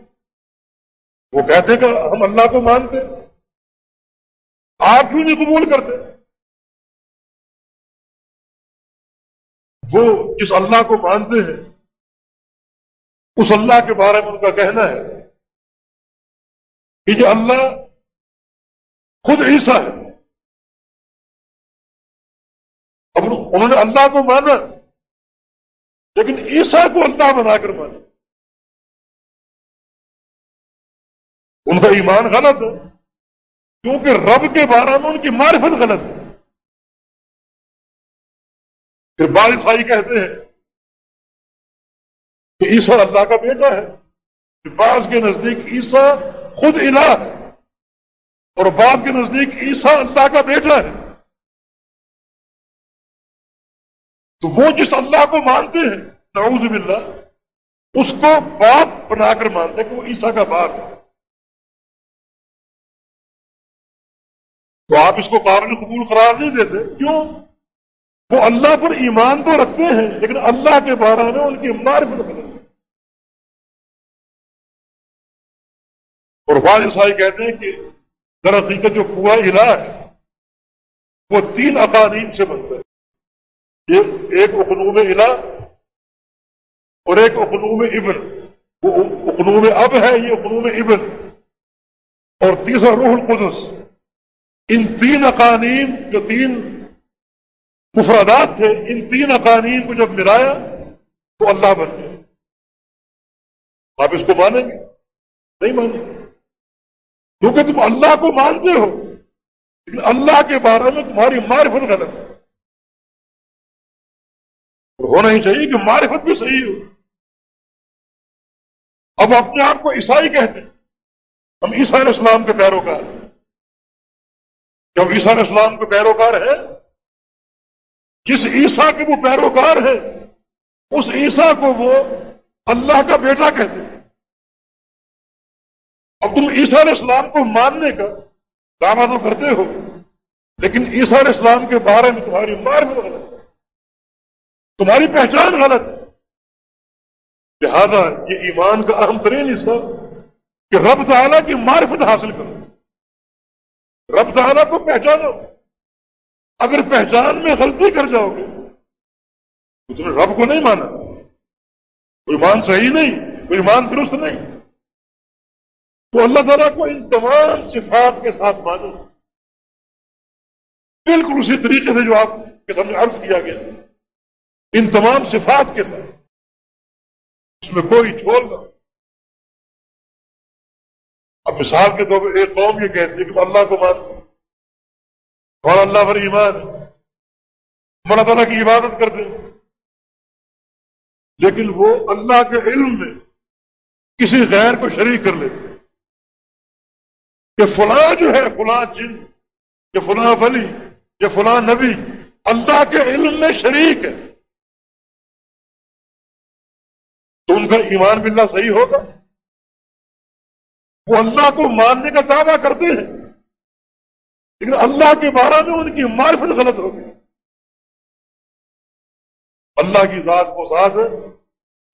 وہ کہتے کہ ہم اللہ کو مانتے آپ کیوں نہیں قبول کرتے؟ وہ جس اللہ کو مانتے ہیں، اس اللہ کے بارے میں ان کا کہنا ہے کہ جو اللہ خود عیسیٰ ہے۔ انہوں نے اللہ کو مانا۔ لیکن عیسیٰ کو اللہ بنا کر مانا۔ ان کا ایمان غلط ہے، کیونکہ رب کے بارے میں ان کی معرفت غلط ہے۔ پھر بعض عیسائی کہتے ہیں کہ عیسیٰ اللہ کا بیٹا ہے۔ بعض کے نزدیک عیسیٰ خود الہ ہے۔ اور بعض کے نزدیک عیسیٰ اللہ کا بیٹا ہے۔ تو وہ جس اللہ کو مانتے ہیں، نعوذ باللہ، اس کو باپ بنا کر مانتے ہیں کہ وہ عیسیٰ کا باپ ہے۔ تو آپ اس کو قابل قبول قرار نہیں دیتے۔ کیوں؟ وہ اللہ پر ایمان تو رکھتے ہیں، لیکن اللہ کے بارے میں ان کی معرفت بدل اور بعض عیسائی کہتے ہیں کہ در حقیقت جو کنواں الہ ہے، وہ تین اقانیم سے بنتا ہے۔ ایک اقنوم الہ اور ایک اقنوم ابن، وہ اقنوم اب ہے، یہ اقنوم ابن۔ اور تیسرا روح القدس۔ ان تین اقانیم جو تین مفردات تھے، ان تین اقانیم کو جب ملایا تو اللہ بن گئے آپ اس کو مانیں گے؟ نہیں مانیں گے۔ کیونکہ تم اللہ کو مانتے ہو، لیکن اللہ کے بارے میں تمہاری معرفت غلط ہے۔ ہونا ہی چاہیے کہ معرفت بھی صحیح ہو۔ اب اپنے آپ کو عیسائی کہتے ہیں۔ ہم عیسائی اسلام کے پیروکار ہیں۔ کہ ہم عیسیٰ علیہ السلام کے پیروکار ہیں، جس عیسیٰ کے وہ پیروکار ہیں، اس عیسیٰ کو وہ اللہ کا بیٹا کہتے ہیں۔ اب تم عیسیٰ علیہ السلام کو ماننے کا دعویٰ تو کرتے ہو، لیکن عیسیٰ علیہ السلام کے بارے میں تمہاری مار غلط ہے۔ تمہاری پہچان غلط ہے۔ لہذا یہ ایمان کا اہم ترین حصہ کہ رب تعالیٰ کی معرفت حاصل کرو۔ رب تعالیٰ کو پہچانو۔ اگر پہچان میں غلطی کر جاؤ گے، تو تم نے رب کو نہیں مانا۔ کوئی مان صحیح نہیں کوئی مان درست نہیں۔ تو اللہ تعالیٰ کو ان تمام صفات کے ساتھ مانو۔ بالکل اسی طریقے سے جو آپ کے سامنے عرض کیا گیا۔ ان تمام صفات کے ساتھ۔ اس میں کوئی چھول نہ اب مثال کے طور پر ایک قوم یہ کہتی ہے کہ اللہ کو مانتے اور اللہ پر ایمان اللہ تعالیٰ کی عبادت کرتے ہیں۔ لیکن وہ اللہ کے علم میں کسی غیر کو شریک کر لیتے کہ فلاں جو ہے، فلاں جن کہ فلاں ولی کہ فلاں نبی اللہ کے علم میں شریک ہے۔ تو ان کا ایمان باللہ صحیح ہوگا؟ وہ اللہ کو ماننے کا دعویٰ کرتے ہیں، لیکن اللہ کے بارے میں ان کی معرفت غلط ہوگی اللہ کی ذات وہ ذات ہے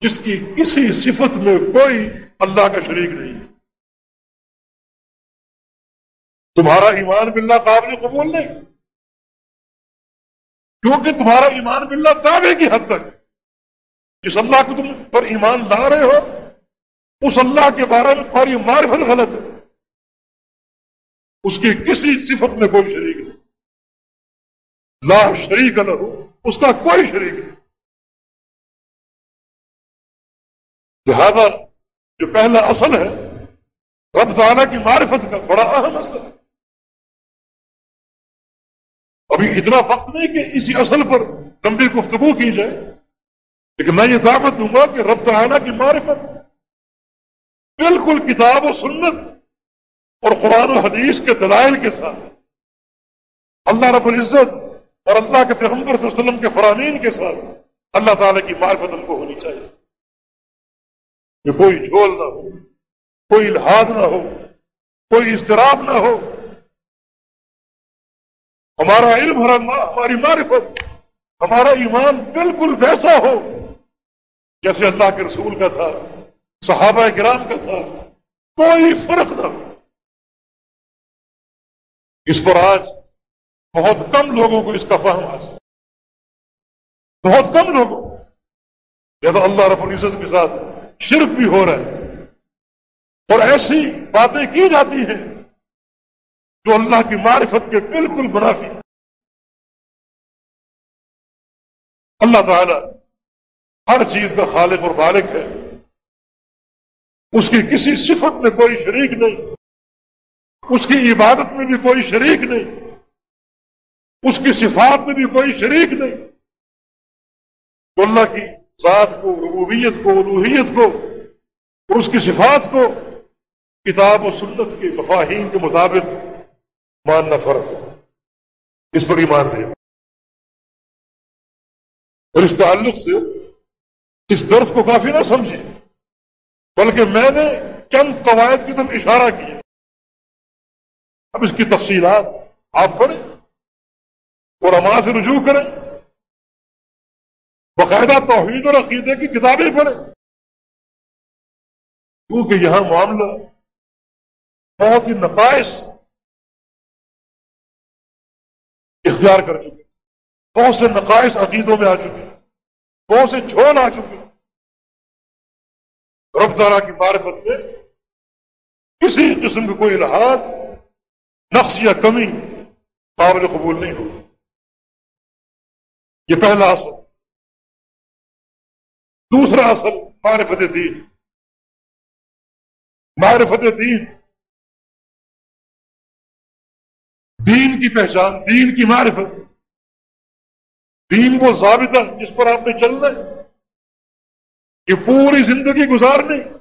جس کی کسی صفت میں کوئی اللہ کا شریک نہیں تمہارا ایمان باللہ قابل قبول نہیں، کیونکہ تمہارا ایمان باللہ دعوے کی حد تک جس اللہ کو تم پر ایمان لا رہے ہو، اس اللہ کے بارے میں تمہاری معرفت غلط ہے۔ اس کی کسی صفت میں کوئی شریک نہیں۔ لا شریک نہ ہو اس کا کوئی شریک نہیں۔ لہذا جو پہلا اصل ہے، رب تعالیٰ کی معرفت کا بڑا اہم اصل ہے۔ ابھی اتنا وقت نہیں کہ اسی اصل پر لمبی گفتگو کی جائے۔ لیکن میں یہ دعوت دوں گا کہ رب تعالیٰ کی معرفت بالکل کتاب و سنت اور قرآن و حدیث کے دلائل کے ساتھ اللہ رب العزت اور اللہ کے پیغمبر صلی اللہ علیہ وسلم کے فرامین کے ساتھ اللہ تعالیٰ کی معرفت ہم کو ہونی چاہیے۔ کہ کوئی جھول نہ ہو، کوئی الحاد نہ ہو، کوئی اضطراب نہ ہو۔ ہمارا علم ہماری معرفت، ہمارا ایمان بالکل ویسا ہو۔ جیسے اللہ کے رسول کا تھا، صحابہ کرام کا تھا، کوئی فرق نہ ہو۔ اس پر آج بہت کم لوگوں کو اس کا فہم حاصل بہت کم لوگوں۔ یا تو اللہ رب العزت کے ساتھ شرک بھی ہو رہا ہے۔ اور ایسی باتیں کی جاتی ہیں جو اللہ کی معرفت کے بالکل منافی اللہ تعالی ہر چیز کا خالق اور بالک ہے۔ اس کی کسی صفت میں کوئی شریک نہیں۔ اس کی عبادت میں بھی کوئی شریک نہیں۔ اس کی صفات میں بھی کوئی شریک نہیں۔ تو اللہ کی ذات کو، ربوبیت کو الوحیت کو اور اس کی صفات کو کتاب و سنت کے مفاہین کے مطابق ماننا فرض ہے۔ اس پر ایمان رہے۔ اور اس تعلق سے اس درس کو کافی نہ سمجھے۔ بلکہ میں نے چند قواعد کی طرف اشارہ کیا۔ اب اس کی تفصیلات آپ پڑھیں اور اما سے رجوع کریں، باقاعدہ توحید اور عقیدے کی کتابیں پڑھیں۔ کیونکہ یہاں معاملہ بہت ہی نقائص اختیار کر چکے۔ بہت سے نقائص عقیدوں میں آ چکے۔ بہت سے چھوڑ آ چکے۔ رب تعالیٰ کی معرفت میں کسی قسم کی کوئی الحاظ نقص یا کمی قابل قبول نہیں ہوگی یہ پہلا اصل۔ دوسرا اصل، معرفت دین۔ معرفت دین۔ دین کی پہچان، دین کی معرفت۔ دین کو ضابطہ جس پر آپ نے چلنا ہے۔ یہ پوری زندگی گزارنے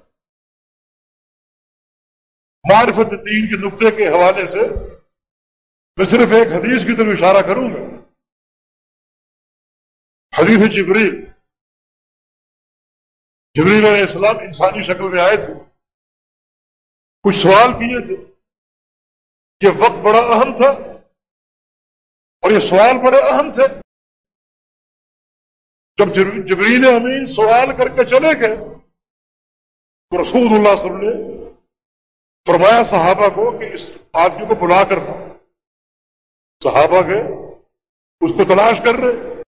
معرفت دین کے نقطے کے حوالے سے میں صرف ایک حدیث کی طرف اشارہ کروں گا۔ حدیث جبریل۔ جبریل علیہ السلام انسانی شکل میں آئے تھے۔ کچھ سوال کیے تھے یہ وقت بڑا اہم تھا اور یہ سوال بڑے اہم تھے۔ جب جبریل امین سوال کر کے چلے گئے تو رسول اللہ صلی اللہ علیہ وسلم نے فرمایا صحابہ کو کہ اس آدمی کو بلا کر صحابہ کے اس کو تلاش کر رہے،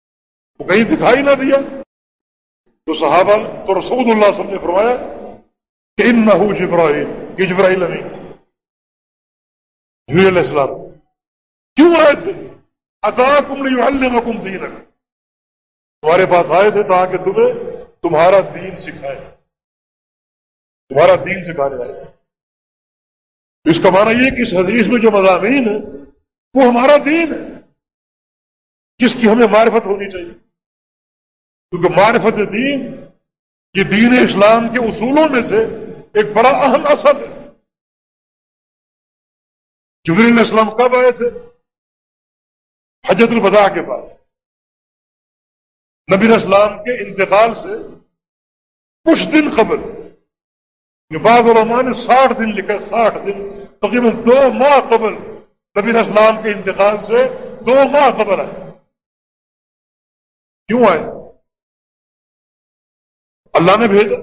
وہ کہیں دکھائی نہ دیا۔ تو صحابہ، تو رسول اللہ صلی اللہ علیہ وسلم نے فرمایا کہ ان نہ ہو جبراہیل یہ جبراہیل امین علیہ السلام۔ کیوں آئے تھے؟ اتا کم نہیں دین تمہارے پاس آئے تھے تاکہ تمہیں تمہارا دین سکھائے۔ تمہارا دین سکھانے آئے تھے۔ اس کا معنی یہ کہ اس حدیث میں جو مضامین ہے وہ ہمارا دین ہے، جس کی ہمیں معرفت ہونی چاہیے۔ کیونکہ معرفت دین یہ دین اسلام کے اصولوں میں سے ایک بڑا اہم اصل ہے۔ جبریل اسلام کب آئے تھے؟ حجت البدا کے بعد۔ نبی اسلام کے انتقال سے کچھ دن قبل بعض علماء نے ساٹھ دن لکھا ساٹھ دن، تقریباً دو ماہ قبل نبی اسلام کے انتقال سے دو ماہ قبل آئے۔ کیوں آئے؟ تھے اللہ نے بھیجا۔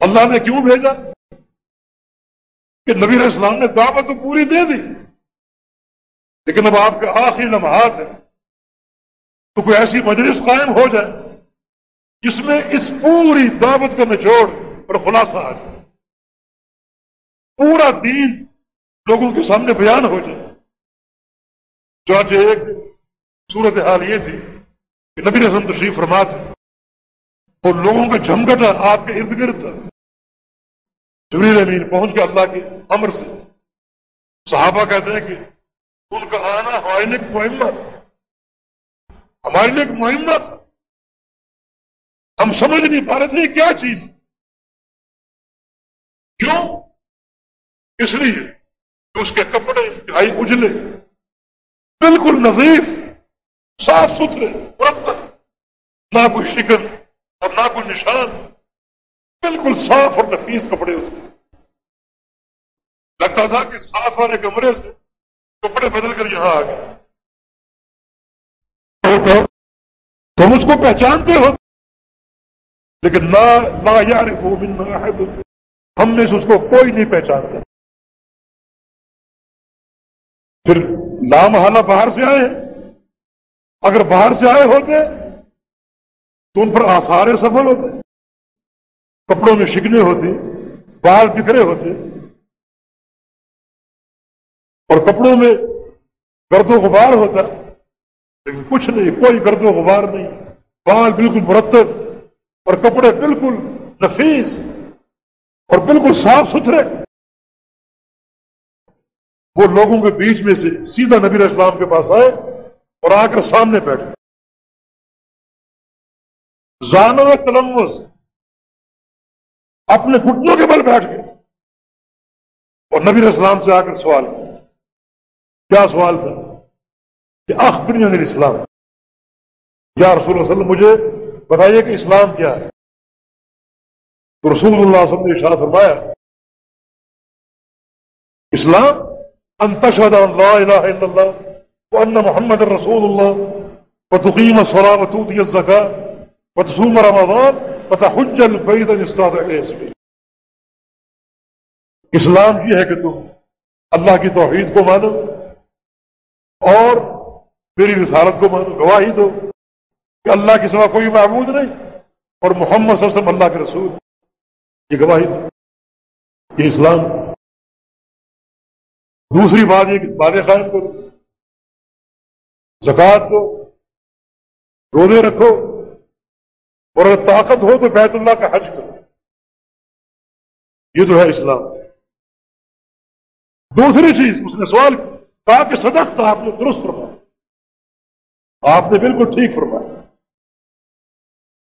اللہ نے کیوں بھیجا؟ کہ نبی اسلام نے دعوت تو پوری دے دی۔ لیکن اب آپ کے آخری لمحات ہیں۔ تو کوئی ایسی مجلس قائم ہو جائے جس میں اس پوری دعوت کا نچوڑ اور خلاصہ آ جائے۔ پورا دین لوگوں کے سامنے بیان ہو جائے۔ جو آج ایک صورت حال یہ تھی کہ نبی رسم تشریف فرما تھے اور لوگوں کا جھمگٹا آپ کے ارد گرد تھا۔ جبریل امین پہنچ کے اللہ کے امر سے۔ صحابہ کہتے ہیں کہ ان کا آنا ہمارے لیے مہمہ تھا۔ ہمارے لیے ایک مہمہ تھا۔ ہم سمجھ نہیں پا رہے تھے یہ کیا چیز کیوں؟ اس لیے کہ اس کے کپڑے انتہائی اجلے، بالکل نظیف، صاف ستھرے، مرتب، نہ کوئی شکن اور نہ کوئی نشان، بالکل صاف اور نفیس کپڑے اس کے۔ لگتا تھا کہ صاف والے کمرے سے کپڑے بدل کر یہاں آ گئے۔ تم اس کو پہچانتے ہو؟ لیکن نہ یار ہم میں سے اس کو کوئی نہیں پہچانتا۔ پھر لام حالہ باہر سے آئے۔ اگر باہر سے آئے ہوتے، تو ان پر آسار سفل ہوتے۔ کپڑوں میں شکنے ہوتی، بال بکھرے ہوتے۔ اور کپڑوں میں گرد و غبار ہوتا۔ لیکن کچھ نہیں، کوئی گرد و غبار نہیں۔ بال بالکل مرتب، اور کپڑے بالکل نفیس، اور بالکل صاف ستھرے۔ وہ لوگوں کے بیچ میں سے سیدھا نبی اسلام کے پاس آئے اور آ کر سامنے بیٹھے زانو تلمز اپنے گھٹنوں کے بل بیٹھ گئے۔ اور نبی اسلام سے آ کر سوال۔ کیا سوال تھا؟ کہ آخری عن اسلام۔ یا رسول اللہ علیہ وسلم، مجھے بتائیے کہ اسلام کیا ہے؟ تو رسول اللہ علیہ وسلم نے اشارہ فرمایا، اسلام انتشد اللہ الہ الا اللہ وان محمد رسول اللہ وتقیم الصلاة وتؤتي الزكاة وتصوم رمضان وتحج البيت ان الاستاذ علیہ اسلام یہ ہے کہ تم اللہ کی توحید کو مانو اور میری رسالت کو مانو، گواہی دو کہ اللہ کے سوا کوئی معبود نہیں اور محمد صلی اللہ علیہ وسلم اللہ کے رسول۔ یہ گواہی دو۔ یہ اسلام۔ دوسری بات یہ باتیں قائم کرو زکات دو۔ روزے رکھو۔ اور اگر طاقت ہو تو بیت اللہ کا حج کرو۔ یہ تو ہے اسلام۔ دوسری چیز، اس نے سوال کہا کہ صدق تھا آپ نے درست فرمایا۔ آپ نے بالکل ٹھیک فرمایا۔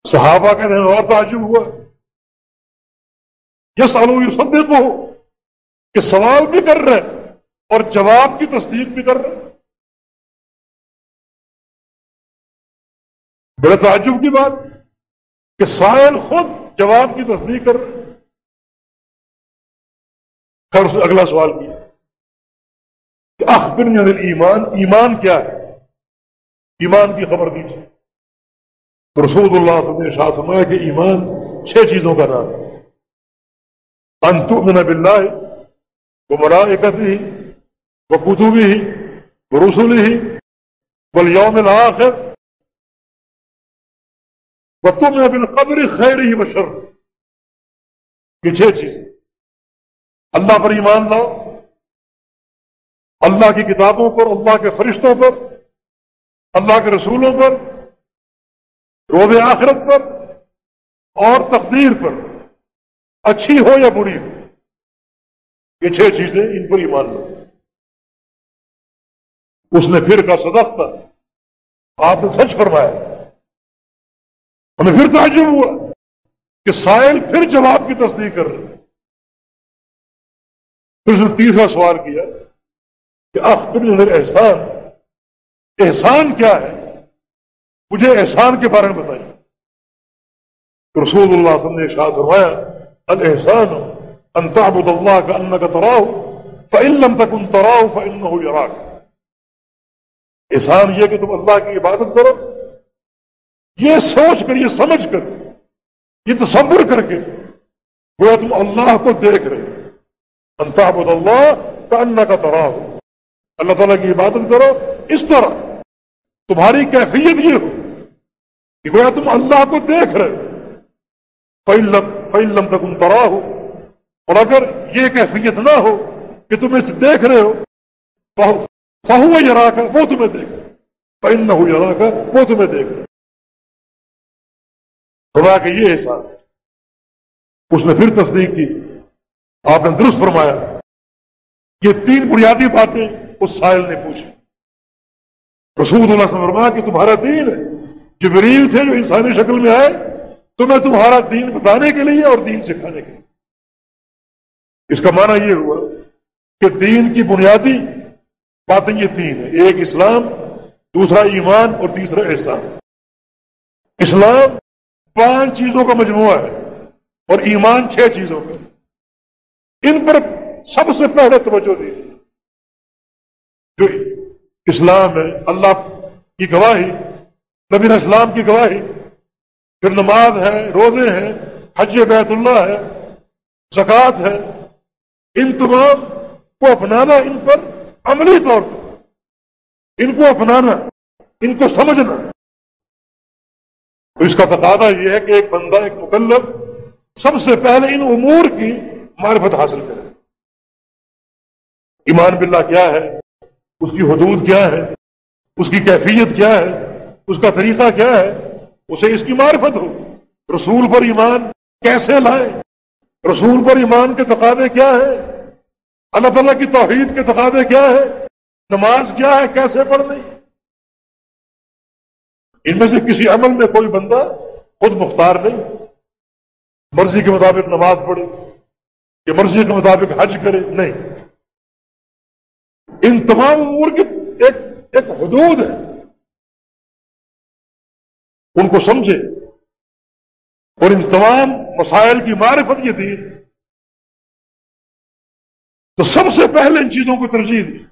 صحابہ کہتے ہیں، اور تعجب ہوا۔ یس آلو یو سدے کو کہ سوال بھی کر رہے اور جواب کی تصدیق بھی کر رہے بڑے تعجب کی بات، کہ سائل خود جواب کی تصدیق کر رہے خیر اگلا سوال کیا۔ کہ اخبر ایمان ایمان کیا ہے؟ ایمان کی خبر دیجیے تو رسول اللہ صلی اللہ علیہ وسلم نے کہ ایمان چھ چیزوں کا نام ہے۔ انتو من باللہ وہ ملائکت ہی وہ کتبی ہی وہ رسول ہی بل یوم الآخر وہ تم بالقدر خیر ہی بشر یہ چھ چیزیں اللہ پر ایمان لاؤ، اللہ کی کتابوں پر، اللہ کے فرشتوں پر اللہ کے رسولوں پر روز آخرت پر، اور تقدیر پر، اچھی ہو یا بری ہو، یہ چھ چیزیں ان پر ایمان لو۔ اس نے پھر کا صدف تھا۔ آپ نے سچ فرمایا۔ ہمیں پھر تعجب ہوا کہ سائل پھر جواب کی تصدیق کر رہے۔ پھر اس نے تیسرا سوال کیا کہ اخبر احسان احسان کیا ہے؟ مجھے احسان کے بارے میں بتائیے۔ رسول اللہ صلی اللہ علیہ وسلم نے ارشاد فرمایا الحسان ان تعبد اللہ کا ان کا تراؤ فعلم تک ان تراؤ فعلم ہو احسان یہ کہ تم اللہ کی عبادت کرو، یہ سوچ کر، یہ سمجھ کر، یہ تصور کر کے وہ تم اللہ کو دیکھ رہے انتابد اللہ کا ان کا تراؤ اللہ تعالیٰ کی عبادت کرو، اس طرح۔ تمہاری کیفیت یہ ہو کہ گویا تم اللہ کو دیکھ رہے فعلم فعلم تک ترا ہو اور اگر یہ کیفیت نہ ہو کہ تم اسے دیکھ رہے ہو فہو یرا کا وہ تمہیں دیکھ رہے فعل نہ ہو۔ یرا کا وہ تمہیں دیکھ رہے خدا کہ یہ احسان اس نے پھر تصدیق کی۔ آپ نے درست فرمایا۔ یہ تین بنیادی باتیں اس سائل نے پوچھی۔ رسول اللہ سے فرمایا کہ تمہارا دین ہے۔ جبریل تھے جو انسانی شکل میں آئے، تو میں تمہارا دین بتانے کے لیے اور دین سکھانے کے لیے۔ اس کا معنی یہ ہوا کہ دین کی بنیادی باتیں یہ تین ہیں۔ ایک اسلام، دوسرا ایمان اور تیسرا احسان۔ اسلام پانچ چیزوں کا مجموعہ ہے اور ایمان چھ چیزوں کا۔ ان پر سب سے پہلے توجہ دی جو اسلام ہے، اللہ کی گواہی، نبی اسلام کی گواہی۔ پھر نماز ہے، روزے ہیں، حج بیت اللہ ہے، زکوٰۃ ہے۔ ان تمام کو اپنانا، ان پر عملی طور پر، ان کو اپنانا، ان کو سمجھنا۔ تو اس کا تقاضا یہ ہے کہ ایک بندہ، ایک مکلف سب سے پہلے ان امور کی معرفت حاصل کرے۔ ایمان باللہ کیا ہے؟ اس کی حدود کیا ہے؟ اس کی کیفیت کیا ہے؟ اس کا طریقہ کیا ہے؟ اسے اس کی معرفت ہو۔ رسول پر ایمان کیسے لائے؟ رسول پر ایمان کے تقاضے کیا ہے اللہ تعالیٰ کی توحید کے تقاضے کیا ہے نماز کیا ہے؟ کیسے پڑھنی ان میں سے کسی عمل میں کوئی بندہ خود مختار نہیں، مرضی کے مطابق نماز پڑھے کہ مرضی کے مطابق حج کرے، نہیں۔ ان تمام امور کی ایک ایک حدود ہے ان کو سمجھے۔ اور ان تمام مسائل کی معرفت یہ تھی تو سب سے پہلے ان چیزوں کو ترجیح دی۔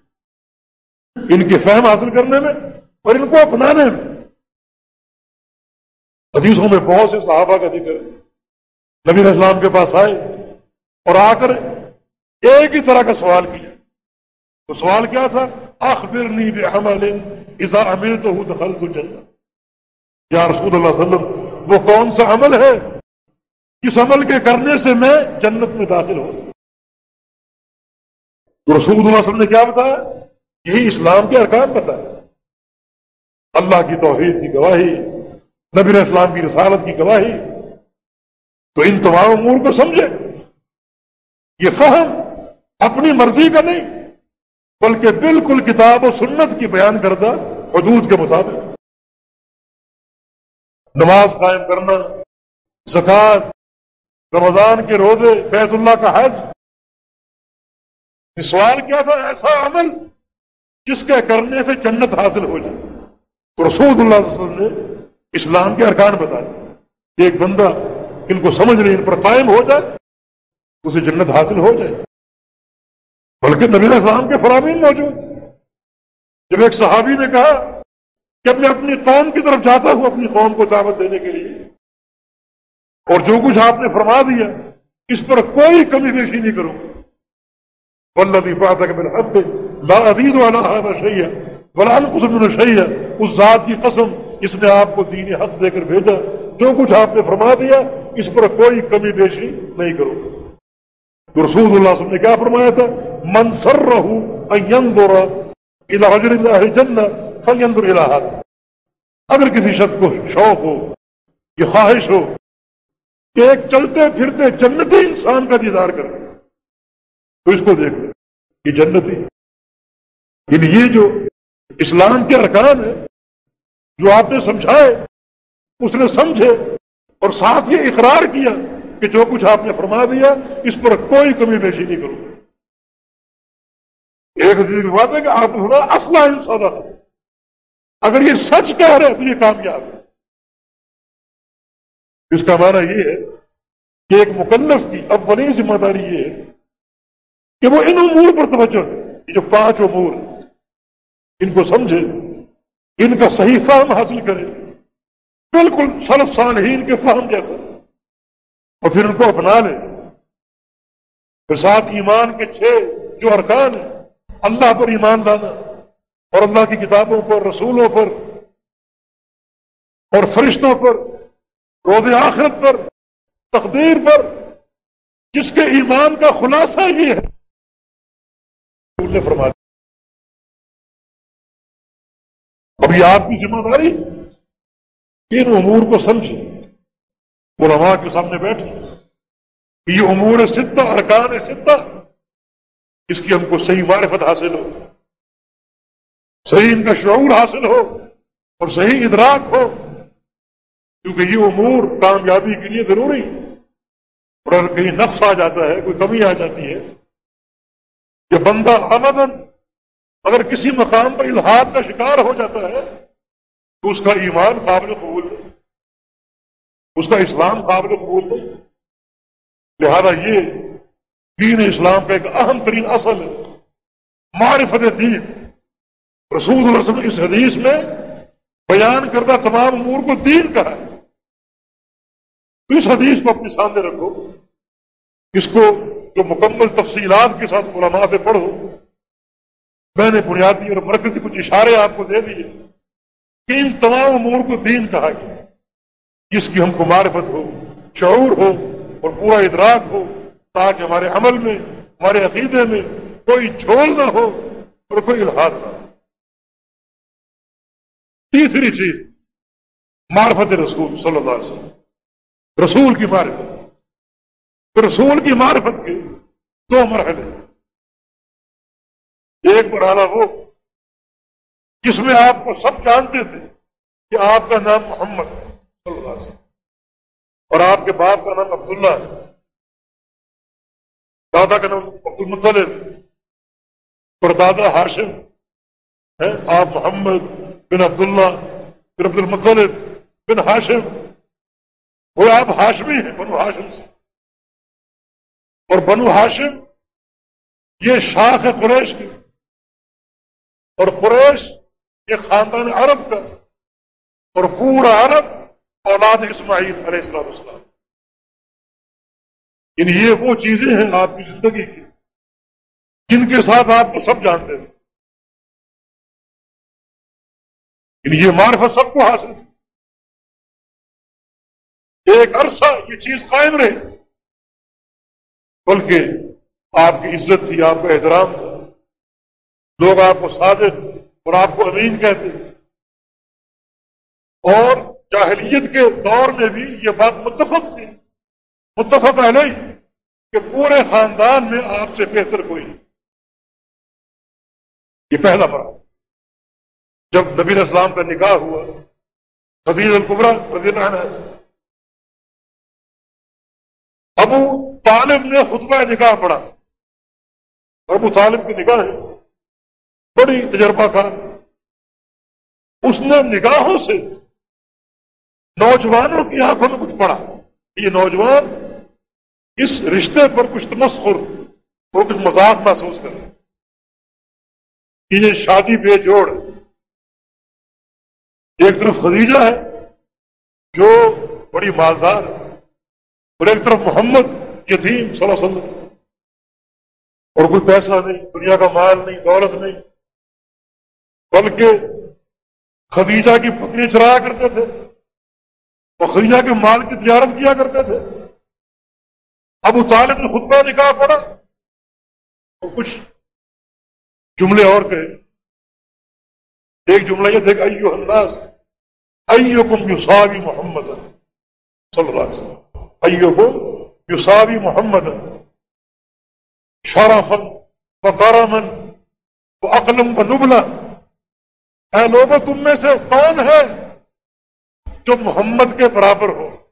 ان کے فہم حاصل کرنے میں اور ان کو اپنانے میں۔ حدیثوں میں بہت سے صحابہ کا ذکر نبی اسلام کے پاس آئے اور آ کر ایک ہی طرح کا سوال کیا۔ تو سوال کیا تھا؟ آخر نیب عمل ایسا امیر تو ہوں دخل تو چل یا رسول اللہ علیہ وسلم، وہ کون سا عمل ہے؟ جس عمل کے کرنے سے میں جنت میں داخل ہو سکوں تو رسول اللہ علیہ وسلم نے کیا بتایا؟ یہی اسلام کے ارکان بتایا اللہ کی توحید کی گواہی، نبی اسلام کی رسالت کی گواہی۔ تو ان تمام امور کو سمجھے۔ یہ فہم اپنی مرضی کا نہیں۔ بلکہ بالکل کتاب و سنت کی بیان کردہ حدود کے مطابق۔ نماز قائم کرنا زکوٰۃ رمضان کے روزے، بیت اللہ کا حج۔ سوال کیا تھا؟ ایسا عمل جس کے کرنے سے جنت حاصل ہو جائے؟ تو رسول اللہ علیہ وسلم نے اسلام کے ارکان بتا دیے۔ ایک بندہ ان کو سمجھ نہیں ان پر قائم ہو جائے، اسے جنت حاصل ہو جائے۔ بلکہ نبی السلام کے فرامین موجود جب ایک صحابی نے کہا کہ میں اپنی قوم کی طرف جاتا ہوں اپنی قوم کو دعوت دینے کے لیے، اور جو کچھ آپ نے فرما دیا، اس پر کوئی کمی بیشی نہیں کروں ولدی پاتا کہ حد لا عدید والا شہیا بلان قسم شہیا اس ذات کی قسم اس نے آپ کو دین حق دے کر بھیجا۔ جو کچھ آپ نے فرما دیا، اس پر کوئی کمی بیشی نہیں کروں تو رسول اللہ صلی اللہ علیہ وسلم نے کیا فرمایا تھا منصر رہو اللہ جن فیندر الہ اگر کسی شخص کو شوق ہو یہ خواہش ہو کہ ایک چلتے پھرتے جنتی انسان کا دیدار کر تو اس کو دیکھ یہ جنتی یعنی یہ جو اسلام کے ارکان ہے جو آپ نے سمجھائے، اس نے سمجھے اور ساتھ یہ اقرار کیا کہ جو کچھ آپ نے فرما دیا، اس پر کوئی کمی بیشی نہیں کروں۔ ایک کی بات ہے کہ آپ نے سنا اصلہ انسان اگر یہ سچ کہہ رہے تو یہ کامیاب ہے۔ اس کا معنی یہ ہے کہ ایک مکلف کی اولین ذمہ داری یہ ہے کہ وہ ان امور پر توجہ دے، یہ جو پانچ امور ان کو سمجھے، ان کا صحیح فہم حاصل کرے۔ بالکل سلف صالحین کے فہم جیسا۔ اور پھر ان کو اپنا لے پھر ساتھ ایمان کے چھ جو ارکان ہیں، اللہ پر ایمان لانا اور اللہ کی کتابوں پر، رسولوں پر اور فرشتوں پر، روز آخرت پر، تقدیر پر، جس کے ایمان کا خلاصہ یہ ہے۔ نے فرما ابھی آپ کی ذمہ داری ان امور کو سمجھے علماء کے سامنے بیٹھے یہ امور ستہ ارکان ستہ اس کی ہم کو صحیح معرفت حاصل ہو۔ صحیح ان کا شعور حاصل ہو اور صحیح ادراک ہو۔ کیونکہ یہ امور کامیابی کے لیے ضروری۔ اور اگر کہیں نقص آ جاتا ہے، کوئی کمی آ جاتی ہے کہ بندہ آمدن اگر کسی مقام پر الحاد کا شکار ہو جاتا ہے، تو اس کا ایمان قابل قبول اس کا اسلام قابل قبول نہیں۔ لہذا یہ دین اسلام کا ایک اہم ترین اصل ہے۔ معرفت دین۔ رسول اللہ وسلم اس حدیث میں بیان کردہ تمام امور کو دین کہا ہے۔ تو اس حدیث کو اپنے سامنے رکھو۔ اس کو جو مکمل تفصیلات کے ساتھ علماء سے پڑھو۔ میں نے بنیادی اور مرکزی کچھ اشارے آپ کو دے دیے کہ ان تمام امور کو دین کہا گیا۔ جس کی ہم کو معرفت ہو، شعور ہو اور پورا ادراک ہو، تاکہ ہمارے عمل میں، ہمارے عقیدے میں کوئی جھول نہ ہو اور کوئی الحاظ نہ ہو۔ تیسری چیز، معرفت رسول صلی اللہ علیہ وسلم۔ رسول کی معرفت۔ رسول کی معرفت کے دو مرحلے ایک مرحلہ وہ، جس میں آپ کو سب جانتے تھے کہ آپ کا نام محمد ہے۔ صلی اللہ علیہ وسلم اور آپ کے باپ کا نام عبداللہ ہے۔ دادا کا نام عبد المطلب اور دادا ہاشم ہے آپ محمد بن عبداللہ بن عبد المطلب بن ہاشم۔ وہ آپ ہاشمی ہیں، بنو ہاشم سے۔ اور بنو ہاشم یہ شاخ ہے قریش کی۔ اور قریش یہ خاندان عرب کا۔ اور پورا عرب اولاد اسماعیل علیہ السلام السلام یعنی یہ وہ چیزیں ہیں آپ کی زندگی کی، جن کے ساتھ آپ کو سب جانتے ہیں۔ یعنی یہ معرفت سب کو حاصل تھی۔ ایک عرصہ یہ چیز قائم رہے بلکہ آپ کی عزت تھی، آپ کا احترام تھا۔ لوگ آپ کو صادق اور آپ کو امین کہتے اور جاہلیت کے دور میں بھی یہ بات متفق تھی۔ متفق نہیں کہ پورے خاندان میں آپ سے بہتر کوئی نہیں۔ یہ پہلا مرحلہ جب نبی اسلام کا نکاح ہوا خدیج القبرا رضی اللہ عنہ سے ابو طالب نے خطبہ نکاح پڑھا۔ ابو طالب کی نگاہ ہے۔ بڑی تجربہ کار۔ اس نے نگاہوں سے نوجوانوں کی آنکھوں میں کچھ پڑا۔ یہ نوجوان اس رشتے پر کچھ تمسخر اور کچھ مذاق محسوس کرے کہ یہ شادی بے جوڑ ایک طرف خدیجہ ہے، جو بڑی مالدار اور ایک طرف محمد یتیم صلی اللہ علیہ وسلم۔ اور کوئی پیسہ نہیں، دنیا کا مال نہیں، دولت نہیں۔ بلکہ خدیجہ کی پتنی چرایا کرتے تھے۔ اور کے مال کی تجارت کیا کرتے تھے؟ ابو طالب نے خطبہ نکاح پڑا اور کچھ جملے اور کہے۔ ایک جملہ یہ تھے کہ ایو الناس ایو کم محمد صلی اللہ علیہ وسلم۔ ایو محمد شرفن و کرمن و اقلم و نبلا۔ اے لوگوں تم میں سے کون ہے جو محمد کے برابر ہو،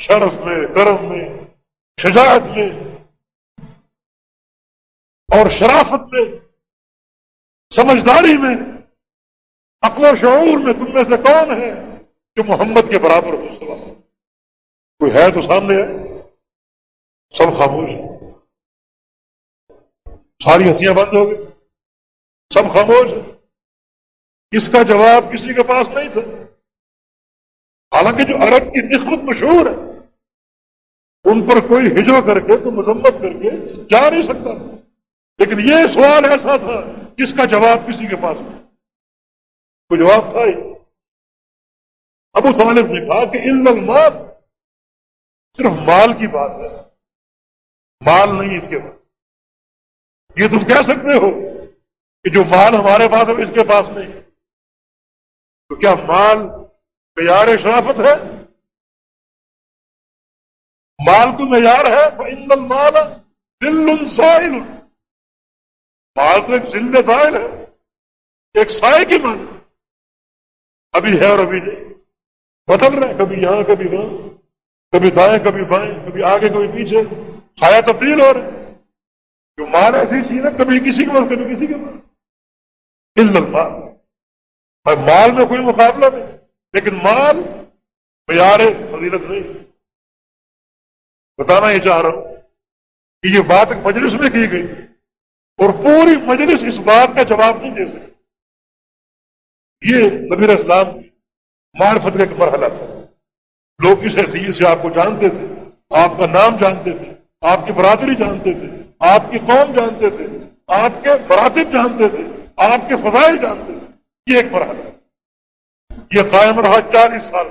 شرف میں کرم میں، شجاعت میں، اور شرافت میں، سمجھداری میں عقل و شعور میں تم میں سے کون ہے جو محمد کے برابر ہو؟ صلی اللہ علیہ وسلم۔ کوئی ہے تو سامنے ہے، سب خاموش ساری ہنسیاں بند ہو گئی۔ سب خاموش اس کا جواب کسی کے پاس نہیں تھا۔ حالانکہ جو عرب کی نسبت مشہور ہے، ان پر کوئی ہجو کر کے کوئی مذمت کر کے جا نہیں سکتا تھا۔ لیکن یہ سوال ایسا تھا جس کا جواب کسی کے پاس نہیں کوئی جواب تھا ہی۔ ابو طالب نے کہا کہ ان المال صرف مال کی بات ہے، مال نہیں اس کے پاس۔ یہ تم کہہ سکتے ہو کہ جو مال ہمارے پاس ہے اس کے پاس نہیں تو کیا مال معیار شرافت ہے۔ مال تو معیار ہے۔ ان المال دل سائل مال تو ایک ذل سائل ہے۔ ایک سائے کی مان ابھی ہے اور ابھی نہیں۔ بدل رہے کبھی یہاں، کبھی وہاں۔ کبھی دائیں، کبھی بائیں۔ کبھی آگے، کبھی پیچھے۔ سایہ تبدیل ہو رہے جو مال ایسی چیز ہے۔ کبھی کسی کے پاس، کبھی کسی کے پاس۔ ان المال۔ مال میں کوئی مقابلہ نہیں۔ لیکن مال معیار فضیلت نہیں۔ بتانا یہ چاہ رہا ہوں کہ یہ بات ایک مجلس میں کی گئی اور پوری مجلس اس بات کا جواب نہیں دے سکتی یہ نبیر اسلام معرفت کا ایک مرحلہ تھا۔ لوگ اس حیثیت سے آپ کو جانتے تھے، آپ کا نام جانتے تھے، آپ کی برادری جانتے تھے، آپ کی قوم جانتے تھے، آپ کے براتب جانتے تھے، آپ کے فضائل جانتے تھے۔ یہ ایک مرحلہ یہ قائم رہا چالیس سال۔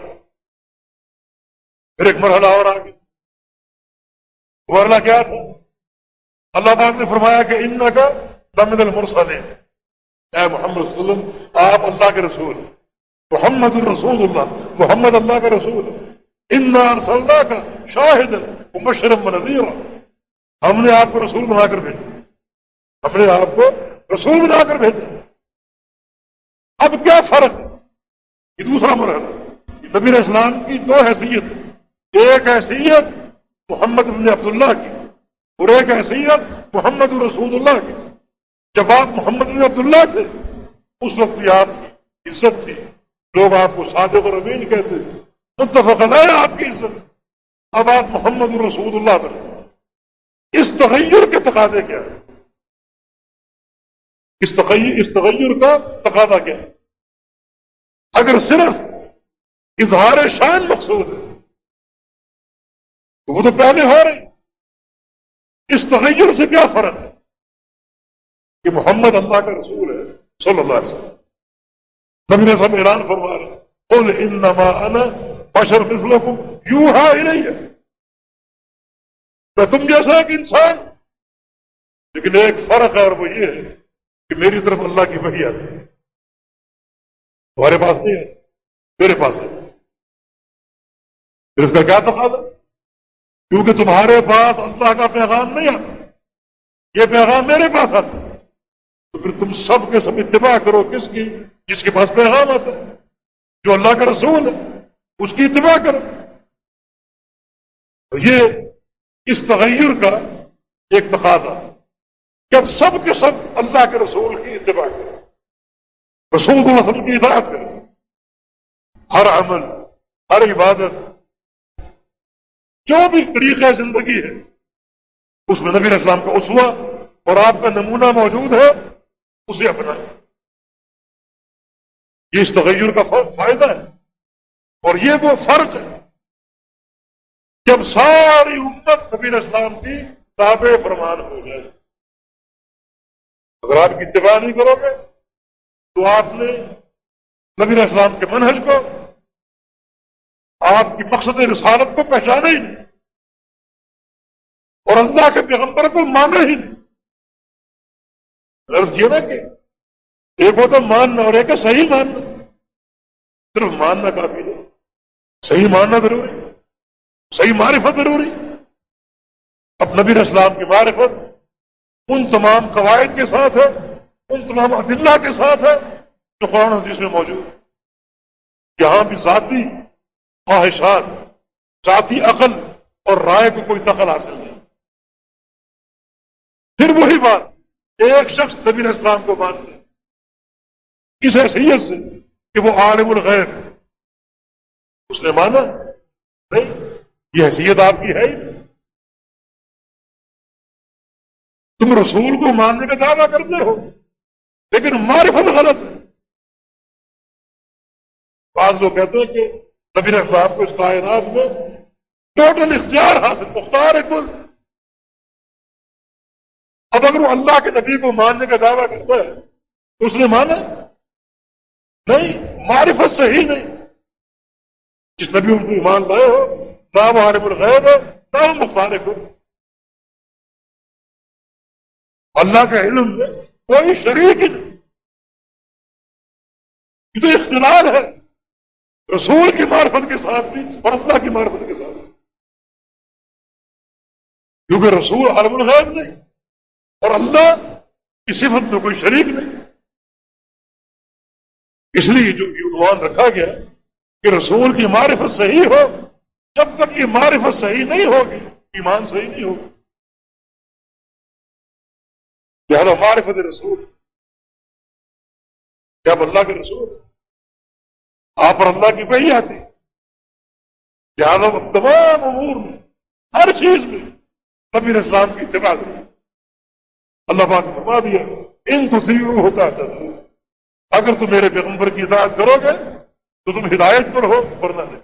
پھر ایک مرحلہ اور آگے۔ ورنہ کیا تھا؟ اللہ پاک نے فرمایا کہ ان کا لمد المرسل اے محمد صلی اللہ علیہ وسلم آپ اللہ کے رسول محمد الرسول اللہ محمد اللہ کا رسول ان اللہ کا شاہد مشرم نذیر ہم نے آپ کو رسول بنا کر بھیجا۔ ہم نے آپ کو رسول بنا کر بھیجا۔ اب کیا فرق؟ یہ دوسرا مرحلہ نبی اسلام کی دو حیثیت ایک حیثیت محمد بن عبداللہ کی، اور ایک حیثیت محمد رسول اللہ کی۔ جب آپ محمد بن عبداللہ تھے، اس وقت بھی آپ کی عزت تھی۔ لوگ آپ کو صادق اور امین کہتے متفق ہے آپ کی عزت اب آپ محمد رسول اللہ بنے۔ اس تغیر کے تقاضے کیا ہے اس تغیر کا تقاضا کیا ہے؟ اگر صرف اظہار شان مقصود ہے، تو وہ تو پہلے ہو رہے اس تغیر سے کیا فرق ہے؟ کہ محمد اللہ کا رسول ہے، صلی اللہ علیہ وسلم۔ نبی نے سب اعلان فرما رہے قل انما انا بشر مثلکم یوہا الیہ۔ میں تم جیسا ایک انسان لیکن ایک فرق ہے اور وہ یہ ہے کہ میری طرف اللہ کی وحی آتی ہے۔ تمہارے پاس نہیں آتی میرے پاس ہے۔ پھر اس کا کیا تفاضا کیونکہ تمہارے پاس اللہ کا پیغام نہیں آتا۔ یہ پیغام میرے پاس آتا۔ تو پھر تم سب کے سب اتباع کرو۔ کس کی؟ جس کے پاس پیغام آتا۔ ہے جو اللہ کا رسول ہے، اس کی اتباع کرو۔ یہ اس تغیر کا ایک تقاضا۔ کہ اب سب کے سب اللہ کے رسول کی اتباع کریں۔ رسول اللہ علیہ وسلم کی اطاعت کریں ہر عمل، ہر عبادت، جو بھی طریقہ زندگی ہے، اس میں نبی اسلام کا اسوا اور آپ کا نمونہ موجود ہے، اسے اپنا یہ اس تغیر کا فائدہ ہے۔ اور یہ وہ فرق ہے۔ جب ساری امت نبی اسلام کی تابع فرمان ہو جائے۔ اگر آپ کی اتباع نہیں کرو گے تو آپ نے نبی اسلام کے منحج کو، آپ کی مقصد رسالت کو پہچانا ہی نہیں، اور اللہ کے پیغمبر کو مانا ہی نہیں۔ غرض کیا نا کہ ایک ہوتا ماننا اور ایک ہے صحیح ماننا، صرف ماننا کافی نہیں، صحیح ماننا ضروری، صحیح معرفت ضروری۔ اب نبی اسلام کی معرفت ان تمام قواعد کے ساتھ ہے۔ ان تمام عدلہ کے ساتھ ہے جو قرآن حدیث میں موجود یہاں بھی ذاتی خواہشات، ذاتی عقل اور رائے کو کوئی دخل حاصل نہیں۔ پھر وہی بات، ایک شخص نبی اسلام کو مانتے کس حیثیت سے کہ وہ عالم الغیر ہے۔ اس نے مانا، نہیں، یہ حیثیت آپ کی ہے تم رسول کو ماننے کا دعویٰ کرتے ہو۔ لیکن معرفت غلط ہے۔ بعض لوگ کہتے ہیں کہ نبی اسلام کو اس کائنات میں ٹوٹل اختیار حاصل، مختار ہے کل اب اگر وہ اللہ کے نبی کو ماننے کا دعویٰ کرتا ہے، تو اس نے مانا؟ نہیں، معرفت صحیح نہیں۔ جس نبی کو ایمان لائے ہو، نہ وہ عارف الغیب ہے، نہ وہ مختار کو اللہ کے علم میں کوئی شریک ہی نہیں۔ یہ تو اختلاف ہے۔ رسول کی معرفت کے ساتھ بھی اور اللہ کی معرفت کے ساتھ بھی۔ کیونکہ رسول عالم الغیب نہیں، اور اللہ کی صفت میں کوئی شریک نہیں۔ اس لیے جو عنوان رکھا گیا کہ رسول کی معرفت صحیح ہو، جب تک یہ معرفت صحیح نہیں ہوگی، ایمان صحیح نہیں ہوگی لہذا معرفت رسول جب اللہ کے رسول آپ اور اللہ کی وہی آتی لہذا تمام امور میں، ہر چیز میں نبی اسلام کی اتباع کریں اللہ پاک فرما دیا، ان تو ہوتا تھا اگر تم میرے پیغمبر کی اطاعت کرو گے، تو تم ہدایت پر ہو، ورنہ نہیں۔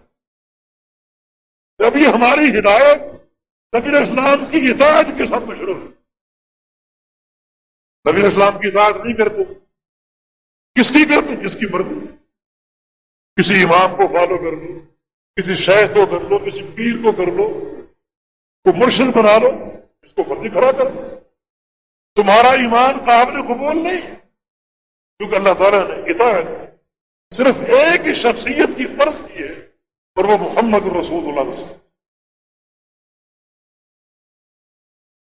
ابھی ہماری ہدایت نبی اسلام کی اطاعت کے ساتھ میں شروع ہے۔ نبی اسلام کی اطاعت نہیں کرتے۔ کس کی کرتے؟ جس کی مرضی؟ کسی امام کو فالو کر لو، کسی شیخ کو کر لو، کسی پیر کو کر لو، کو مرشد بنا لو، اس کو مرضی کھڑا کر لو تمہارا ایمان قابل قبول نہیں، کیونکہ اللہ تعالیٰ نے اطاعت صرف ایک ہی شخصیت کی فرض کی ہے، اور وہ محمد الرسول اللہ وسلم۔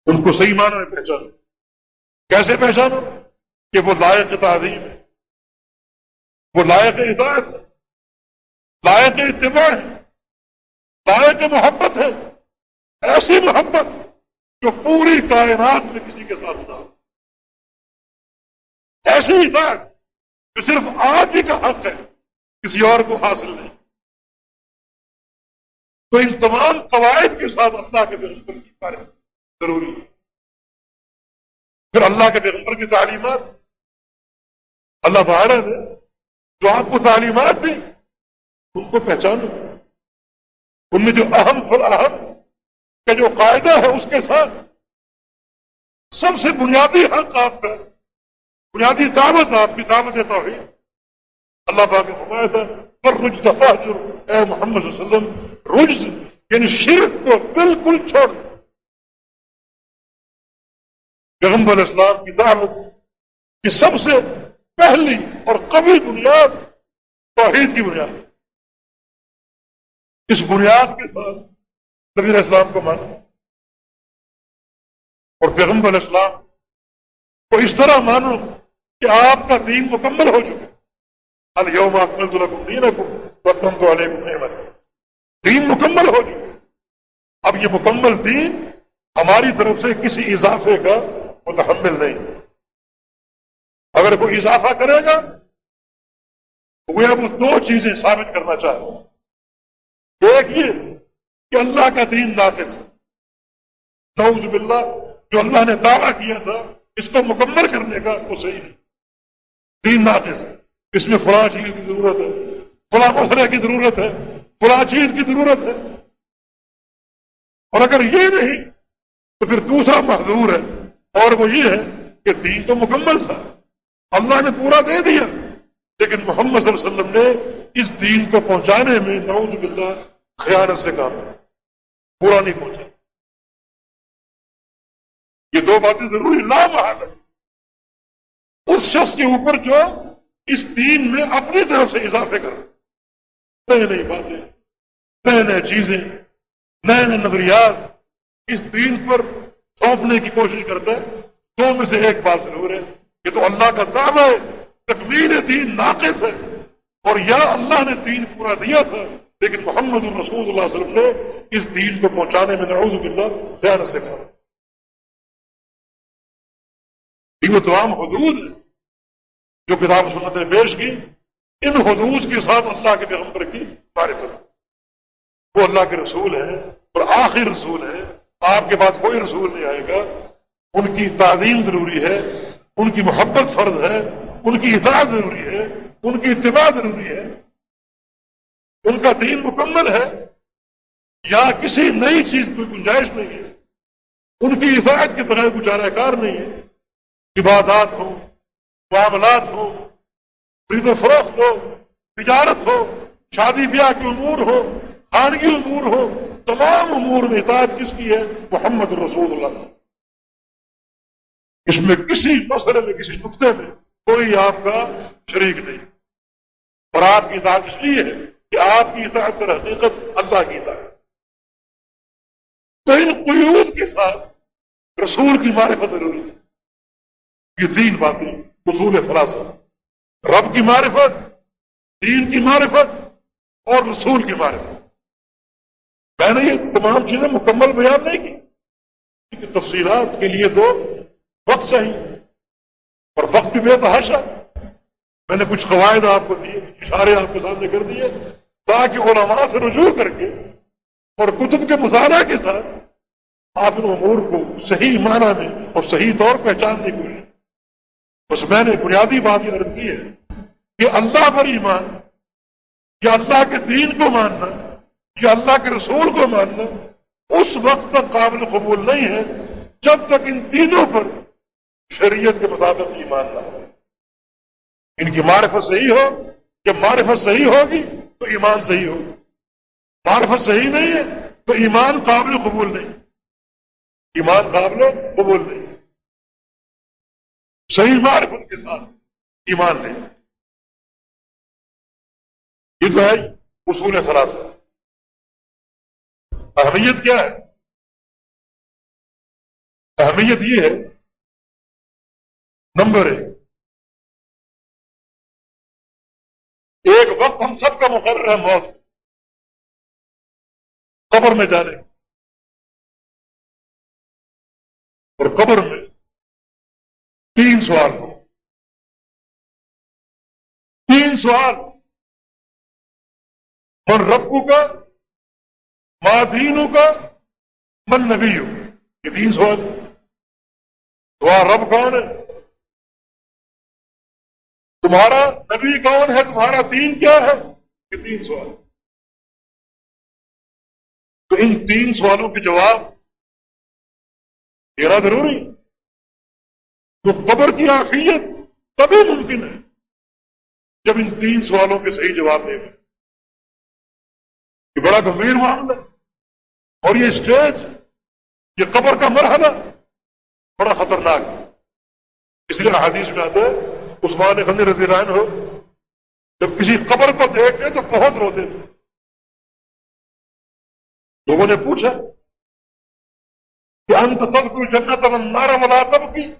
ان کو صحیح معنی میں پہچانو۔ کیسے پہچانو؟ کہ وہ لائق تعظیم ہے۔ وہ لائق اطاعت ہے۔ لائق اتباع ہے۔ لائق محبت ہے۔ ایسی محبت جو پوری کائنات میں کسی کے ساتھ نہ ہو۔ ایسی ہی تھا جو صرف آج ہی کا حق ہے، کسی اور کو حاصل نہیں۔ تو ان تمام قواعد کے ساتھ اللہ کے پیغمبر کی ضروری ہے۔ پھر اللہ کے پیغمبر کی تعلیمات۔ اللہ تعالیٰ نے جو آپ کو تعلیمات دی ان کو پہچانو۔ ان میں جو اہم فل اہم کہ جو قاعدہ ہے اس کے ساتھ۔ سب سے بنیادی حق آپ کا، بنیادی دعوت آپ کی، دعوت توحید۔ اللہ پاک نے فرمایا تھا پر رج دفاع جو اے محمد صلی اللہ علیہ وسلم، رجز یعنی شرک کو بالکل چھوڑ دیں پیغمبر اسلام کی دعوت کی سب سے پہلی اور کبھی بنیاد توحید کی بنیاد اس بنیاد کے ساتھ نبی اسلام کو مانا۔ اور پیغمبر اسلام کو اس طرح مانو کہ آپ کا دین مکمل ہو چکا الوم اکمل الحکم دین حکم تو علیہ دین مکمل ہو چکا اب یہ مکمل دین ہماری طرف سے کسی اضافے کا متحمل نہیں۔ اگر کوئی اضافہ کرے گا، تو وہ اب دو چیزیں ثابت کرنا چاہے ایک یہ کہ اللہ کا دین ناقص ہے۔ نعوذ باللہ، جو اللہ نے دعویٰ کیا تھا، اس کو مکمل کرنے کا وہ صحیح نہیں دین ناقص ہے۔ اس میں فلاں چیز کی ضرورت ہے۔ فلاں مسئلے کی ضرورت ہے۔ فلاں چیز کی ضرورت ہے۔ اور اگر یہ نہیں، تو پھر دوسرا محدور ہے۔ اور وہ یہ ہے کہ دین تو مکمل تھا۔ اللہ نے پورا دے دیا۔ لیکن محمد صلی اللہ علیہ وسلم نے اس دین کو پہنچانے میں نعوذ باللہ خیانت سے کام پورا نہیں پہنچا۔ یہ دو باتیں ضروری لامحال ہے اس شخص کے اوپر جو اس دین میں اپنی طرف سے اضافے کر نئے نئی باتیں، نئے نئے چیزیں، نئے نئے نظریات۔ اس دین پر سونپنے کی کوشش کرتا ہے۔ دو میں سے ایک بات ضرور ہے یہ تو اللہ کا دعویٰ ہے تکمیل دین ناقص ہے۔ اور یا اللہ نے دین پورا دیا تھا، لیکن محمد الرسول اللہ علیہ وسلم نے اس دین کو پہنچانے میں نعوذ باللہ خیال سے کہا۔ یہ وہ تمام حدود جو کتاب سنت نے پیش کی، ان حدود کے ساتھ اللہ کے پیغمبر کی معرفت۔ وہ اللہ کے رسول ہیں اور آخر رسول ہے آپ کے بعد کوئی رسول نہیں آئے گا۔ ان کی تعظیم ضروری ہے، ان کی محبت فرض ہے، ان کی اطاعت ضروری ہے، ان کی اتباع ضروری ہے۔ ان کا دین مکمل ہے، یا کسی نئی چیز کوئی گنجائش نہیں ہے۔ ان کی حفاظت کے بغیر گزارا کار نہیں ہے۔ عبادات ہو معاملات ہو خرید و فروخت ہو، تجارت ہو، شادی بیاہ کے امور ہو، خانگی امور ہو تمام امور میں اطاعت کس کی ہے؟ محمد رسول اللہ اس میں کسی مسئلے میں، کسی نقطے میں کوئی آپ کا شریک نہیں۔ اور آپ کی اطاعت اس لیے ہے کہ آپ کی اطاعت در حقیقت اللہ کی اطاعت تو ان قیود کے ساتھ رسول کی معرفت ضروری ہے۔ یہ تین باتیں اصول ثلاثہ رب کی معرفت، دین کی معرفت اور رسول کی معرفت۔ میں نے یہ تمام چیزیں مکمل بیان نہیں کی۔ تفصیلات کے لیے تو وقت چاہیے۔ اور وقت بھی بے تحاشا۔ میں نے کچھ قواعد آپ کو دیے، اشارے آپ کے سامنے کر دیے، تاکہ علماء سے رجوع کر کے اور کتب کے مظاہرہ کے ساتھ آپ ان امور کو صحیح معنی میں اور صحیح طور پہچاننے کی کوشش بس میں نے بنیادی بات یہ عرض کی ہے کہ اللہ پر ایمان یا اللہ کے دین کو ماننا یا اللہ کے رسول کو ماننا اس وقت تک قابل قبول نہیں ہے جب تک ان تینوں پر شریعت کے مطابق ایمان نہ ہو۔ ان کی معرفت صحیح ہو، جب معرفت صحیح ہوگی تو ایمان صحیح ہو معرفت صحیح نہیں ہے تو ایمان قابل قبول نہیں۔ ایمان قابل قبول نہیں۔ صحیح معرفت کے ساتھ ایمان نہیں۔ یہ تو ہے اصول سراسر اہمیت کیا ہے؟ اہمیت یہ ہے، نمبر ایک ایک وقت ہم سب کا مقرر ہے موت قبر میں جانے اور قبر میں تین سوال ہو تین سوال من ربو کا مادینوں کا من نبی ہو، یہ تین سوال۔ تمہارا رب کون ہے؟ تمہارا نبی کون ہے؟ تمہارا دین کیا ہے؟ یہ تین سوال۔ تو ان تین سوالوں کے جواب دینا ضروری۔ تو قبر کی آفیت تبھی ممکن ہے جب ان تین سوالوں کے صحیح جواب دے گا یہ بڑا گمبھیر معاملہ ہے۔ اور یہ اسٹیج، یہ قبر کا مرحلہ بڑا خطرناک ہے۔ اس لیے حادیث میں آتا ہے، عثمان غنی رضی اللہ عنہ جب کسی قبر کو دیکھتے تو بہت روتے تھے۔ لوگوں نے پوچھا کہ انت تذکر جنت النار ولا تب کی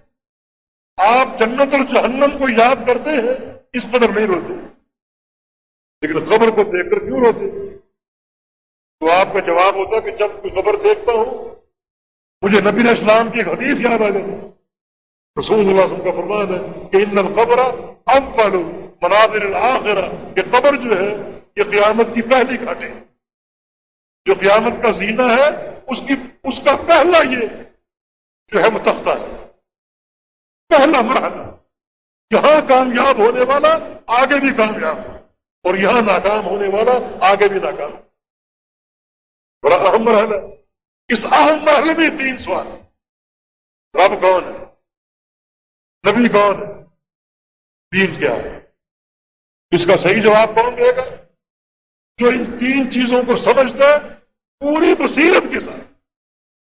آپ جنت اور جہنم کو یاد کرتے ہیں، اس قدر نہیں روتے۔ لیکن قبر کو دیکھ کر کیوں روتے؟ تو آپ کا جواب ہوتا کہ جب کوئی قبر دیکھتا ہوں، مجھے نبی اسلام کی ایک حدیث یاد آ جاتی رسول اللہ علیہ وسلم کا فرمان ہے کہ ان القبر اول مناظر الآخرہ یہ قبر جو ہے، یہ قیامت کی پہلی گھاٹی جو قیامت کا زینہ ہے، اس کی، اس کا پہلا یہ جو ہے وہ تختہ ہے۔ پہلا مرحلہ، یہاں کامیاب ہونے والا آگے بھی کامیاب اور یہاں ناکام ہونے والا آگے بھی ناکام بڑا اہم مرحلہ اس اہم مرحلے میں تین سوال رب کون ہے؟ نبی کون ہے؟ دین کیا ہے؟ اس کا صحیح جواب کون دے گا؟ جو ان تین چیزوں کو سمجھتا ہے، پوری بصیرت کے ساتھ۔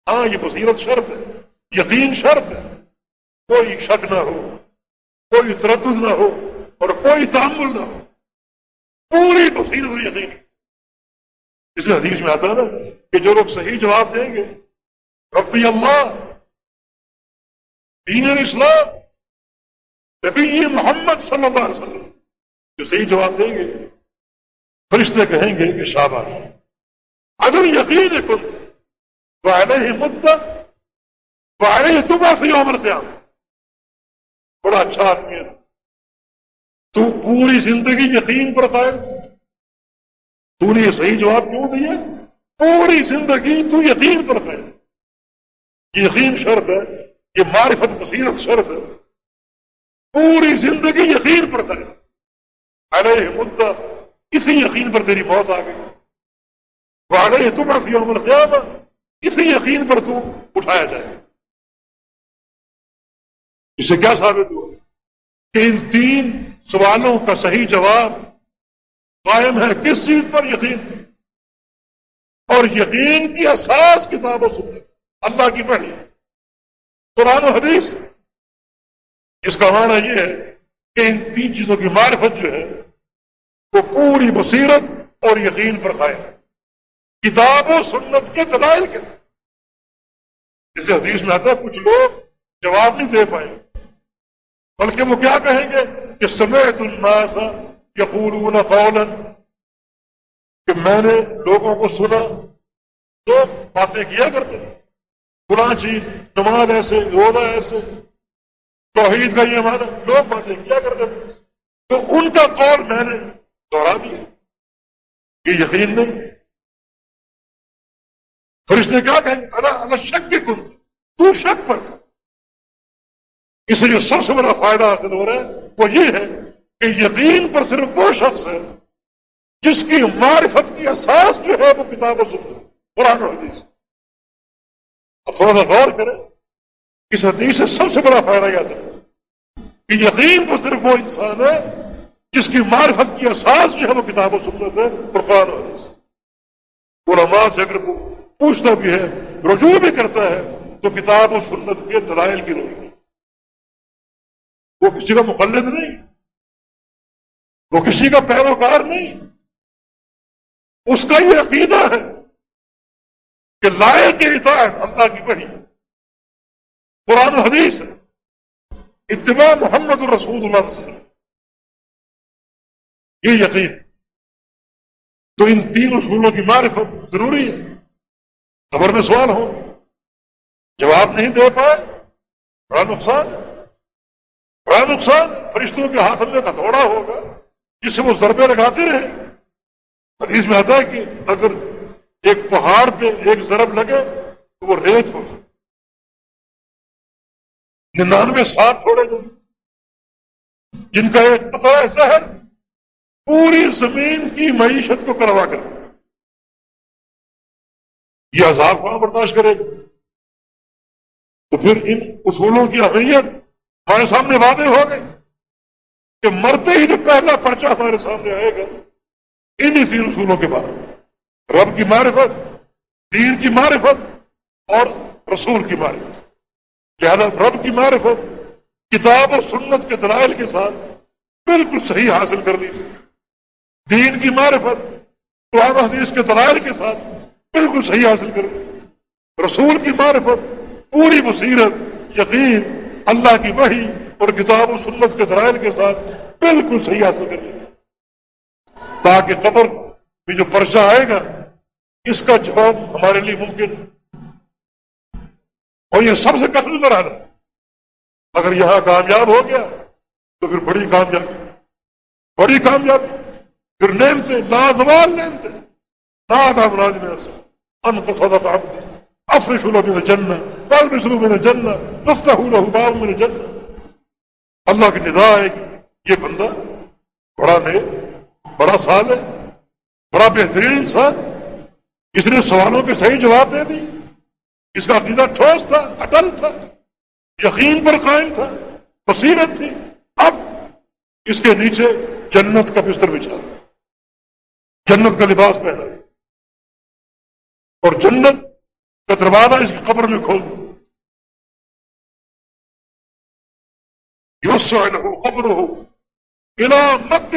ہاں یہ بصیرت شرط ہے، یقین شرط ہے۔ کوئی شک نہ ہو، کوئی تردد نہ ہو اور کوئی تعمل نہ ہو۔ پوری بصیرت اور یقین۔ اس حدیث میں آتا ہے نا کہ جو لوگ صحیح جواب دیں گے، ربی اللہ، دین اسلام نبی محمد صلی اللہ علیہ وسلم، جو صحیح جواب دیں گے، فرشتے کہیں گے کہ شاباش اگر یقین کن ہی مدت ہی صبح سے عمر قیام بڑا اچھا آدمی ہے۔ تو پوری زندگی یقین پر قائم تھا تو نے یہ صحیح جواب کیوں دیا؟ پوری زندگی تو یقین پر قائم یہ یقین شرط ہے یہ معرفت بصیرت شرط ہے۔ پوری زندگی یقین پر قائم علیہ مدہ، اسی یقین پر تیری موت آ گئی۔ وہ تم ایسی عمر قیام اسی یقین پر تو اٹھایا جائے۔ اسے کیا ثابت ہوا؟ کہ ان تین سوالوں کا صحیح جواب قائم ہے کس چیز پر یقین؟ اور یقین کی اساس کتابوں سے اللہ کی پڑھی قرآن و حدیث۔ اس کا معنی یہ ہے کہ ان تین چیزوں کی معرفت جو ہے، وہ پوری بصیرت اور یقین پر قائم ہے۔ کتاب و سنت کے دلائل کے ساتھ۔ اس حدیث میں آتا ہے، کچھ لوگ جواب نہیں دے پائے۔ بلکہ وہ کیا کہیں گے؟ کہ سمیت الناس یقولون قولا، کہ میں نے لوگوں کو سنا، تو باتیں کیا کرتے تھے؟ پرا چیز، نماز ایسے، روزہ ایسے، توحید کا یہ مانا لوگ باتیں کیا کرتے تھے؟ تو ان کا قول میں نے دوہرا دیا۔ یہ یقین نہیں۔ فرشتے کیا کہیں؟ اللہ اللہ شک کے کن۔ تو شک پر تھا۔ اس لیے سب سے بڑا فائدہ حاصل ہو رہا ہے، وہ یہ ہے کہ یقین پر صرف وہ شخص ہے جس کی معرفت کی اساس جو ہے وہ کتاب و سنت قرآن و حدیث۔ اب تھوڑا سا غور کریں، اس حدیث سے سب سے بڑا فائدہ یہ حاصل کہ یقین پر صرف وہ انسان ہے جس کی معرفت کی اساس جو ہے وہ کتاب و سنت ہے، قرآن و حدیث۔ علماء سے اگر پوچھتا بھی ہے، رجوع بھی کرتا ہے، تو کتاب و سنت کے دلائل کی روشنی۔ وہ کسی کا مقلد نہیں۔ وہ کسی کا پیروکار نہیں۔ اس کا یہ عقیدہ ہے کہ لائے کے اطاعت اللہ کی پڑھی قرآن حدیث ہے۔ اتباع محمد الرسول اللہ سے یہ یقین تو ان تین اصولوں کی معرفت ضروری ہے۔ خبر میں سوال ہو۔ جواب نہیں دے پائے۔ بڑا نقصان۔ بڑا نقصان۔ فرشتوں کے ہاتھ میں ہتھوڑا ہوگا۔ جس سے وہ ضربے لگاتے رہے۔ حدیث میں آتا ہے کہ اگر ایک پہاڑ پہ ایک ضرب لگے تو وہ ریت ہو۔ ننانوے سات تھوڑے جو جن کا ایک پتہ ایسا ہے، پوری زمین کی معیشت کو کروا کر۔ یہ عذاب کہاں برداشت کرے۔ گا تو پھر ان اصولوں کی اہمیت ہمارے سامنے وعدے ہو گئے کہ مرتے ہی جو پہلا پرچہ ہمارے سامنے آئے گا، انہی تین اصولوں کے بارے میں۔ رب کی معرفت، دین کی معرفت اور رسول کی معرفت۔ لہذا رب کی معرفت کتاب و سنت کے دلائل کے ساتھ بالکل صحیح حاصل کر لیجیے دین کی معرفت، قرآن حدیث کے دلائل کے ساتھ بالکل صحیح حاصل کر لیجیے رسول کی معرفت، پوری بصیرت، یقین، اللہ کی وحی اور کتاب و سنت کے درائل کے ساتھ بالکل صحیح حاصل کر لیں تاکہ قبر میں جو پرچہ آئے گا، اس کا جواب ہمارے لیے ممکن۔ اور یہ سب سے قتل مرحلہ اگر یہاں کامیاب ہو گیا، تو پھر بڑی کامیابی۔ بڑی کامیابی۔ پھر نعمتیں لازوال نعمتیں نادا مراد میں سے ان قصدت عبد افرش له من الجنة والبس له من الجنة تفتح له باب من اللہ کی ندا ہے کہ یہ بندہ بڑا نیک بڑا سال ہے، بڑا بہترین انسان۔ اس نے سوالوں کے صحیح جواب دے دی۔ اس کا عقیدہ ٹھوس تھا، اٹل تھا، یقین پر قائم تھا، بصیرت تھی۔ اب اس کے نیچے جنت کا بستر بچھا۔ جنت کا لباس پہنا۔ اور جنت کا دروازہ اس کی قبر میں کھول دو ہو، قبر ہو بنا مت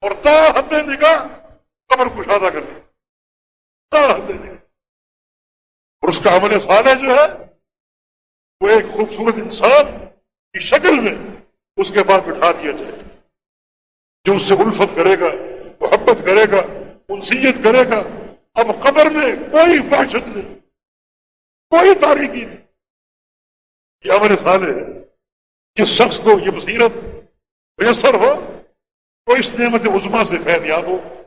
اور تا حد نگاہ قبر کشادہ کر دی تا حد نگاہ اور اس کا عمل صالح جو ہے، وہ ایک خوبصورت انسان کی شکل میں اس کے پاس بٹھا دیا جائے۔ گا جو اس سے الفت کرے گا، محبت کرے گا، انسیت کرے گا، اب قبر میں کوئی فاشت نہیں، کوئی تاریخی نہیں۔ یہ عمل صالح ہے۔ جس شخص کو یہ بصیرت میسر ہو وہ اس نعمت عظما سے فید یاب ہو؟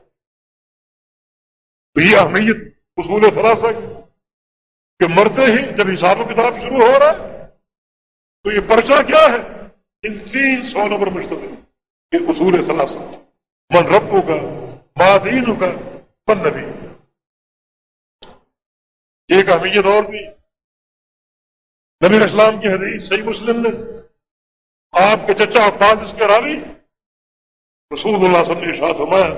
تو یہ اہمیت اصول سراسر کہ مرتے ہی جب حساب و کتاب شروع ہو رہا ہے، تو یہ پرچہ کیا ہے؟ ان تین سوالوں پر مشتمل یہ اصول سلاسل من ربوں کا مادین کا فن نبی۔ ایک اہمیت اور بھی۔ نبی اسلام کی حدیث صحیح مسلم نے آپ کے چچا عباس اس کے راوی؟ رسول اللہ صلی اللہ علیہ وسلم نے فرمایا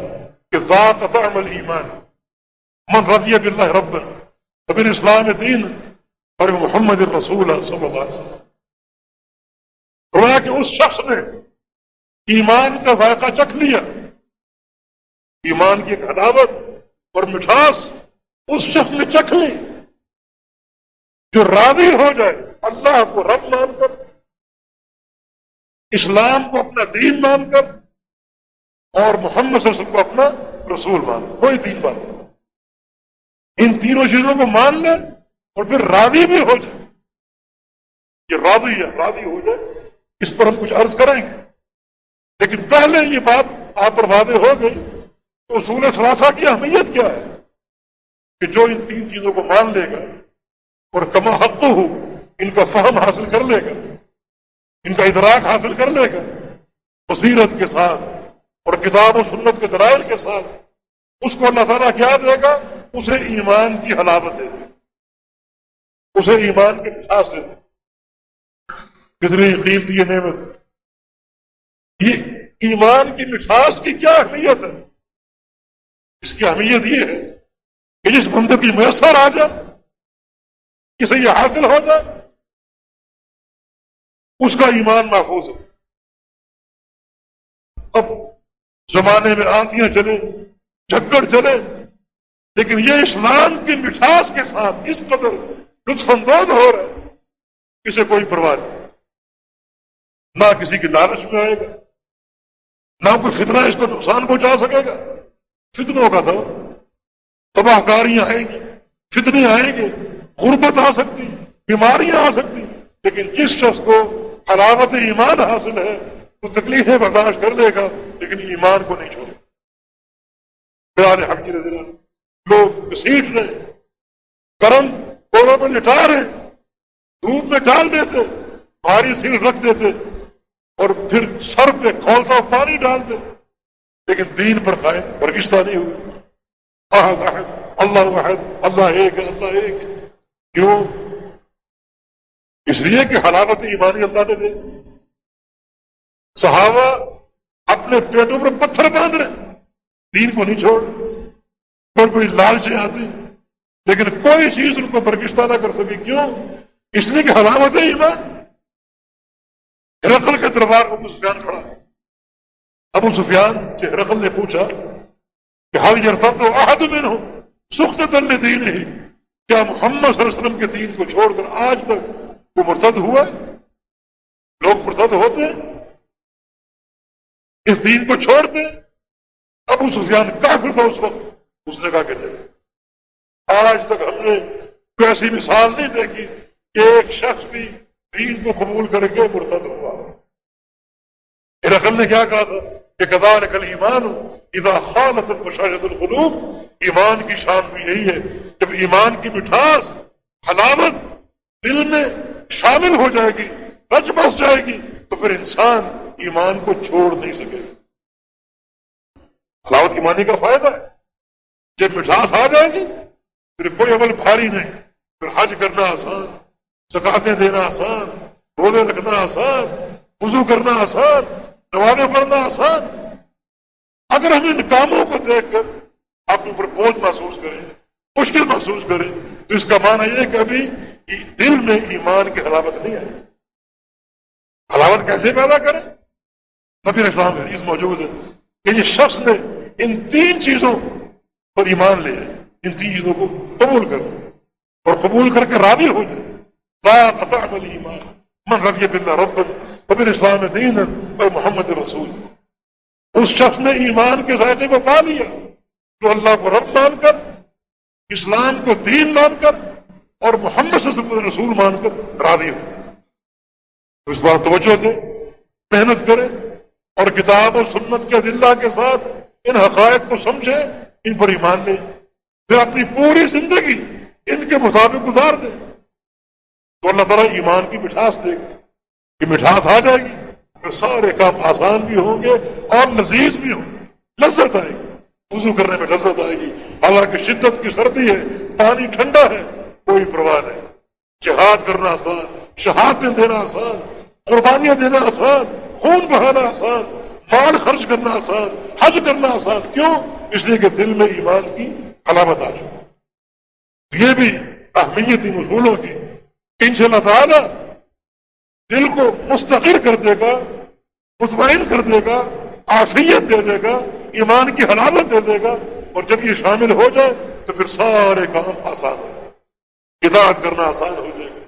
کہ ذات طعم ایمان من رضی باللہ رب فبن اسلام دین اور محمد الرسول صلی اللہ علیہ وسلم. فرمایا کہ اس شخص نے ایمان کا ذائقہ چکھ لیا. ایمان کی ایک اور مٹھاس اس شخص نے چکھ لی جو راضی ہو جائے، اللہ کو رب مان کر اسلام کو اپنا دین مان کر اور محمد صلی اللہ علیہ وسلم کو اپنا رسول مان کوئی تین بات ان تینوں چیزوں کو مان لیں اور پھر راضی بھی ہو جائے۔ یہ راضی ہے راضی ہو جائے۔ اس پر ہم کچھ عرض کریں گے۔ لیکن پہلے یہ بات آپ پر واضح ہو گئی تو اصول ثلاثہ کی اہمیت کیا ہے کہ جو ان تین چیزوں کو مان لے گا اور کما حق ہو ان کا فہم حاصل کر لے گا۔ ان کا ادراک حاصل کر لے گا بصیرت کے ساتھ اور کتاب و سنت کے درائل کے ساتھ۔ اس کو اللہ تعالیٰ کیا دے گا؟ اسے ایمان کی حلاوت دے دے اسے ایمان کے مٹھاس دے دے کتنی قیمتی یہ نعمت۔ یہ ایمان کی مٹھاس کی کیا اہمیت ہے؟ اس کی اہمیت یہ ہے کہ جس بندے کی میسر آ جائے کسی یہ حاصل ہو جائے اس کا ایمان محفوظ ہے اب زمانے میں آتیاں چلے جھگڑ چلے لیکن یہ اسلام کی مٹھاس کے ساتھ اس قدر لطف اندوز ہو رہا ہے کسی کوئی پرواہ نہیں۔ نہ کسی کی لالچ میں آئے گا، نہ کوئی فتنہ اس کو نقصان پہنچا سکے گا۔ فتنوں کا تو تباہ کاریاں آئیں گی، فتنے آئیں گے، غربت آ سکتی، بیماریاں آ سکتی، لیکن جس شخص کو حلاوت ایمان حاصل ہے وہ تکلیفیں برداشت کر لے گا، لیکن ایمان کو نہیں چھوڑے۔ بیان حق کی نظر لوگ سیٹ رہے، کرم کوڑوں پہ لٹا رہے، دھوپ میں ڈال دیتے، بھاری سیل رکھ دیتے، اور پھر سر پہ کھولتا پانی ڈال دیتے لیکن دین پر قائم برگشتہ نہیں ہوئی۔ احد احد، اللہ واحد اللہ ایک اللہ ایک۔ کیوں؟ اس لیے کہ حلاوت ایمانی اللہ نے دے صحابہ اپنے پیٹوں پر پتھر باندھ رہے دین کو نہیں چھوڑ۔ اور کوئی لالچیں آتی۔ لیکن کوئی چیز ان کو برگشتہ نہ کر سکی۔ کیوں؟ اس لیے کہ حلاوت ایمان۔ ہرقل کے دربار ابو سفیان کھڑا۔ ابو سفیان سے ہرقل نے پوچھا کہ حال یرتا تو عہد میں ہو سخت تل دین ہی کیا محمد صلی اللہ علیہ وسلم کے دین کو چھوڑ کر آج تک وہ مرتد ہوا لوگ مرتد ہوتے اس دین کو چھوڑتے ابو سفیان کافر تھا اس وقت۔ اس نے کہا کہ نہیں۔ آج تک ہم نے کوئی ایسی مثال نہیں دیکھی کہ ایک شخص بھی دین کو قبول کر کے مرتد ہوا۔ ارقل نے کیا کہا تھا؟ کہ کدار کل ایمان اذا خالت مشاہد القلوب۔ ایمان کی شان بھی یہی ہے۔ جب ایمان کی مٹھاس، حلاوت دل میں شامل ہو جائے گی، رچ بس جائے گی، تو پھر انسان ایمان کو چھوڑ نہیں سکے گا۔ حلاوت ایمانی کا فائدہ ہے۔ جب مٹھاس آ جائے گی، پھر کوئی عمل بھاری نہیں۔ پھر حج کرنا آسان سکاتے دینا آسان، روزے رکھنا آسان، وضو کرنا آسان نوازیں پڑھنا آسان۔ اگر ہم ان کاموں کو دیکھ کر اپنے اوپر بوجھ محسوس کریں، مشکل محسوس کریں، تو اس کا معنی یہ کہ ابھی دل میں ایمان کی حلاوت نہیں آئی حلاوت کیسے پیدا کریں نبی اسلام حدیث موجود ہے کہ یہ شخص نے ان تین چیزوں پر ایمان لے ان تین چیزوں کو قبول کر اور قبول کر کے راضی ہو جائے۔ ایمان من رضی بلّہ رب قبر اسلام دین اور محمد رسول۔ اس شخص نے ایمان کے ذائقے کو پا لیا۔ جو اللہ کو رب مان کر، اسلام کو دین مان کر اور محمد صلی اللہ علیہ وسلم رسول مان کر راضی ہو۔ اس بار توجہ دے محنت کرے اور کتاب و سنت کے ذلہ کے ساتھ ان حقائق کو سمجھے ان پر ایمان لے پھر اپنی پوری زندگی ان کے مطابق گزار دے تو اللہ تعالیٰ ایمان کی مٹھاس دے گا کہ مٹھاس آ جائے گی۔ پھر سارے کام آسان بھی ہوں گے اور لذیذ بھی ہوں گے۔ لذت آئے گی۔ وضو کرنے میں لذت آئے گی۔ حالانکہ شدت کی سردی ہے، پانی ٹھنڈا ہے۔ کوئی پرواہ نہیں۔ جہاد کرنا آسان، شہادتیں دینا آسان، قربانیاں دینا آسان، خون بہانا آسان، مال خرچ کرنا آسان، حج کرنا آسان۔ کیوں؟ اس لیے کہ دل میں ایمان کی علامت آ جائے یہ بھی اہمیت ان اصولوں کی۔ ان شاء اللہ دل کو مستقر کر دے گا، مطمئن کر دے گا آفیت دے دے گا، ایمان کی حلالت دے دے گا۔ اور جب یہ شامل ہو جائے تو پھر سارے کام آسان ہو ہدایت کرنا آسان ہو جائے گا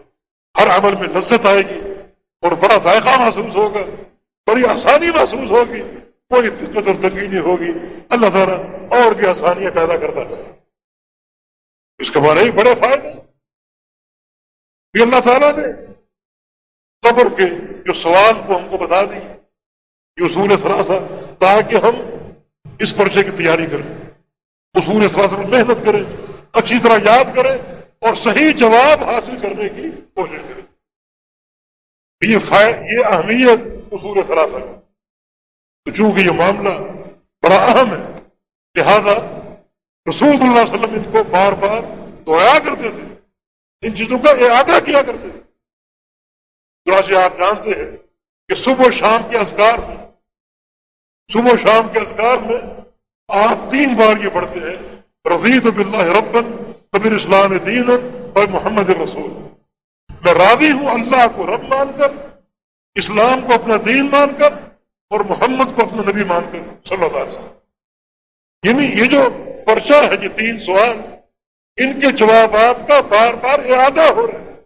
ہر عمل میں لذت آئے گی اور بڑا ذائقہ محسوس ہوگا۔ بڑی آسانی محسوس ہوگی۔ کوئی دقت اور تنگی نہیں ہوگی۔ اللہ تعالیٰ اور بھی آسانیاں پیدا کرتا ہے۔ اس کے بارے میں بڑے فائدے یہ اللہ تعالیٰ نے قبر کے جو سوال کو ہم کو بتا دی، یہ اصول سراسا تاکہ ہم اس پرچے کی تیاری کریں۔ اصول سراسا محنت کریں، اچھی طرح یاد کریں۔ اور صحیح جواب حاصل کرنے کی کوشش کریں۔ یہ یہ اہمیت اصول سراسا تو چونکہ یہ معاملہ بڑا اہم ہے، لہذا رسول اللہ علیہ وسلم ان کو بار بار دعایا کرتے تھے۔ ان چیزوں کا اعادہ کیا کرتے تھے۔ سے آپ جانتے ہیں کہ صبح و شام کے اذکار میں، صبح و شام کے اذکار میں آپ تین بار یہ پڑھتے ہیں، رضیت باللہ ربن کبیر اسلام دین اور محمد رسول۔ میں راضی ہوں، اللہ کو رب مان کر، اسلام کو اپنا دین مان کر اور محمد کو اپنا نبی مان کر، صلی اللہ علیہ وسلم۔ یعنی یہ جو پرچہ ہے یہ تین سوال، ان کے جوابات کا بار بار ارادہ ہو رہا ہے۔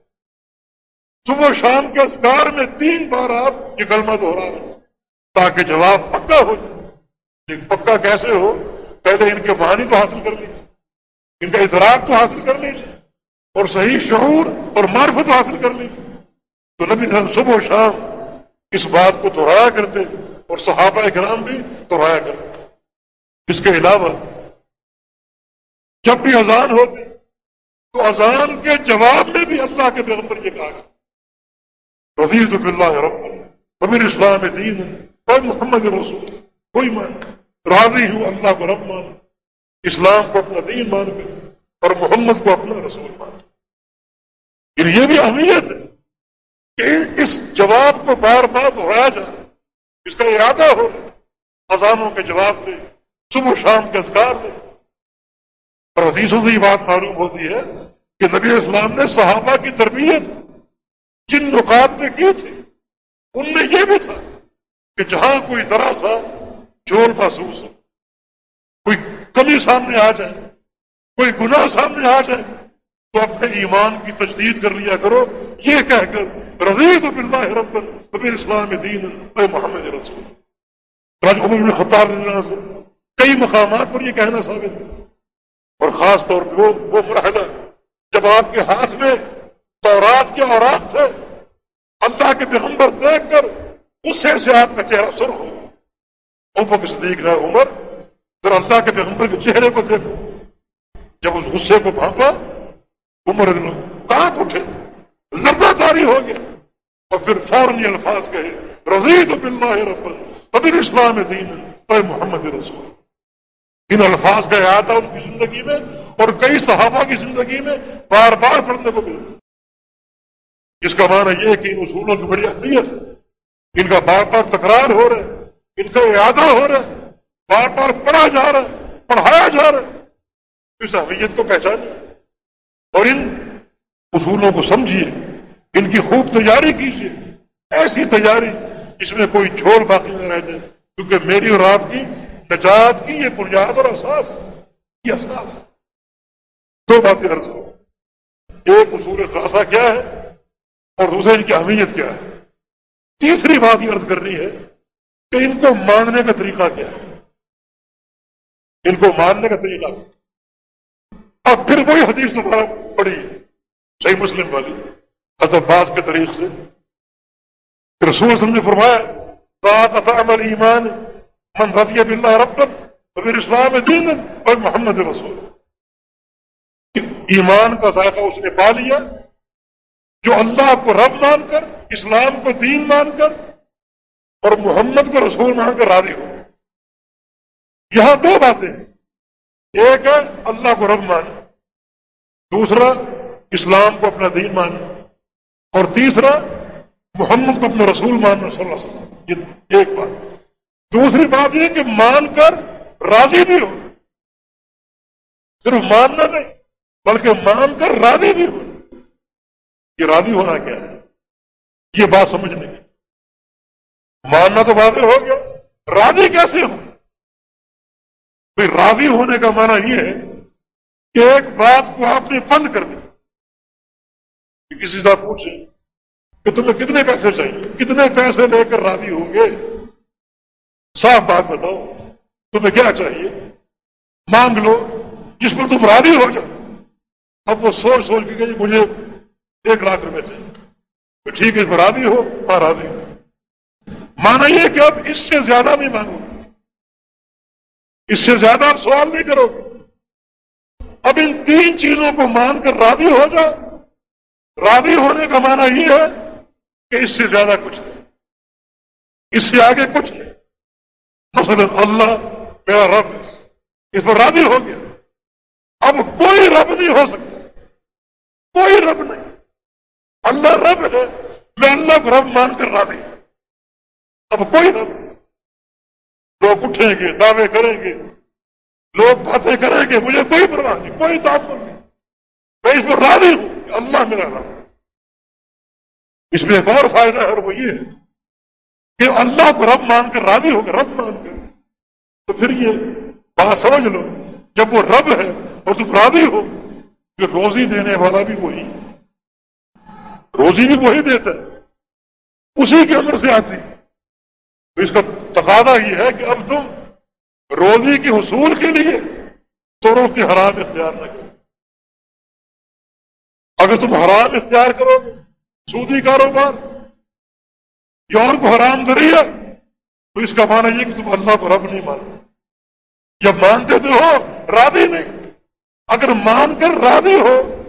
صبح شام کے اسکار میں تین بار آپ یہ کلمہ دہرا رہے تاکہ جواب پکا ہو جائے۔ پکا کیسے ہو؟ پہلے ان کے معنی تو حاصل کر لیجیے ان کا ادراک تو حاصل کر لیجیے اور صحیح شعور اور معرفت حاصل کر لیجیے تو نبی صاحب صبح و شام اس بات کو دہرایا کرتے اور صحابہ کرام بھی دہرایا کرتے۔ اس کے علاوہ جب بھی اذان ہوتی تو اذان کے جواب میں بھی اللہ کے پیغمبر یہ کہا رضیت باللہ رب امیر اسلام دین اور محمد رسول، کوئی مان راضی ہوں اللہ کو رب مان اسلام کو اپنا دین مان کر اور محمد کو اپنا رسول مان یعنی یہ بھی اہمیت ہے کہ اس جواب کو بار بار دہرایا جائے اس کا ارادہ ہو اذانوں کے جواب میں صبح شام کے اذکار میں اور حدیثوں سے یہ بات معلوم ہوتی ہے کہ نبی اسلام نے صحابہ کی تربیت جن نکات میں کی تھی، ان میں یہ بھی تھا کہ جہاں کوئی ذرا سا جول محسوس ہو، کوئی کمی سامنے آ جائے، کوئی گناہ سامنے آ جائے، تو اپنے ایمان کی تجدید کر لیا کرو۔ یہ کہہ کر رضیت باللہ رب نبی اسلام دین، اے محمد رسول۔ راج عمر خطاب سے کئی مقامات پر یہ کہنا ثابت ہے۔ اور خاص طور پہ وہ وہ مرحلہ جب آپ کے ہاتھ میں تورات کے اوراق تھے، اللہ کے پیغمبر دیکھ کر غصے سے آپ کا چہرہ سر ہو۔ ابو کے صدیق نہ عمر پھر اللہ کے پیغمبر کے چہرے کو دیکھو۔ جب اس غصے کو بھانپا عمر کہاں اٹھے؟ لردہ داری ہو گیا۔ اور پھر فوراً الفاظ کہے رضی تو بلّہ رب ابھی اسلام دین، اے محمد رسول۔ ان الفاظ کا یاد ان کی زندگی میں اور کئی صحابہ کی زندگی میں بار بار پڑھنے کو ملتا اس کا معنی یہ ہے کہ ان اصولوں کی بڑی اہمیت ہے۔ ان کا بار بار تکرار ہو رہا ہے۔ ان کا ارادہ ہو رہا ہے۔ بار بار پڑھا جا رہا ہے، پڑھایا جا رہا ہے۔ اس اہمیت کو پہچانے اور ان اصولوں کو سمجھیے۔ ان کی خوب تیاری کیجیے۔ ایسی تیاری اس میں کوئی جھول باقی نہ رہ جائے۔ کیونکہ میری اور آپ کی نجات کی یہ بنیاد اور احساس یہ احساس دو باتیں عرض ہو ایک اصول ثلاثہ کیا ہے اور دوسرے ان کی اہمیت کیا ہے۔ تیسری بات یہ عرض کرنی ہے کہ ان کو ماننے کا طریقہ کیا ہے؟ ان کو ماننے کا طریقہ اب پھر وہی حدیث دوبارہ پڑی صحیح مسلم والی، حضرت عباس کے طریق سے۔ رسول وسلم نے فرمایا عمل ایمان من رضی باللہ رب پھر اسلام دین اور محمد رسول ایمان کا ذائقہ اس نے پا لیا، جو اللہ کو رب مان کر، اسلام کو دین مان کر اور محمد کو رسول مان کر راضی ہو۔ یہاں دو باتیں ایک ہے اللہ کو رب مان دوسرا اسلام کو اپنا دین مان اور تیسرا محمد کو اپنا رسول ماننا صلی اللہ علیہ وسلم۔ یہ ایک بات۔ دوسری بات یہ کہ مان کر راضی بھی ہو۔ صرف ماننا نہیں، بلکہ مان کر راضی بھی ہو۔ یہ راضی ہونا کیا ہے؟ یہ بات سمجھنے کی۔ ماننا تو واضح ہو گیا، راضی کیسے ہو بھائی راضی ہونے کا معنی یہ ہے کہ ایک بات کو آپ نے بند کر دیا کسی سے پوچھیں کہ تمہیں کتنے پیسے چاہیے؟ کتنے پیسے لے کر راضی ہوں گے؟ صاف بات بتاؤ، تمہیں کیا چاہیے؟ مانگ لو، جس پر تم راضی ہو جاؤ۔ اب وہ سوچ سوچ کے کہ مجھے ایک لاکھ روپے چاہیے۔ ٹھیک ہے، اس پر راضی ہو ہاں راضی ہو۔ مانا یہ کہ اب اس سے زیادہ نہیں مانگو۔ اس سے زیادہ آپ سوال نہیں کرو گے۔ اب ان تین چیزوں کو مان کر راضی ہو جاؤ۔ راضی ہونے کا معنی یہ ہے کہ اس سے زیادہ کچھ نہیں۔ اس سے آگے کچھ نہیں۔ مثلا اللہ، میرا رب ہے۔ اس پر راضی ہو گیا۔ اب کوئی رب نہیں ہو سکتا۔ کوئی رب نہیں۔ اللہ رب ہے۔ میں اللہ کو رب مان کر راضی اب کوئی رب لوگ اٹھیں گے، دعوے کریں گے۔ لوگ باتیں کریں گے، مجھے کوئی پرواہ نہیں، کوئی تعلق نہیں۔ میں اس پر راضی ہوں اللہ میرا رب اس میں ایک اور فائدہ ہے اور وہ یہ ہے کہ اللہ کو رب مان کر راضی ہو کر رب مان کر، تو پھر یہ بات سمجھ لو، جب وہ رب ہے اور تم راضی ہو کہ روزی دینے والا بھی وہی روزی بھی وہی دیتا ہے۔ اسی کے اندر سے آتی تو اس کا تقاضا یہ ہے کہ اب تم روزی کے حصول کے لیے تو روز کے حرام اختیار نہ کرو۔ اگر تم حرام اختیار کرو گے، سودی کاروبار یور کو حرام ذریعہ تو اس کا معنی یہ کہ تم اللہ کو رب نہیں مانتے۔ جب مانتے تو ہو، راضی نہیں۔ اگر مان کر راضی ہو،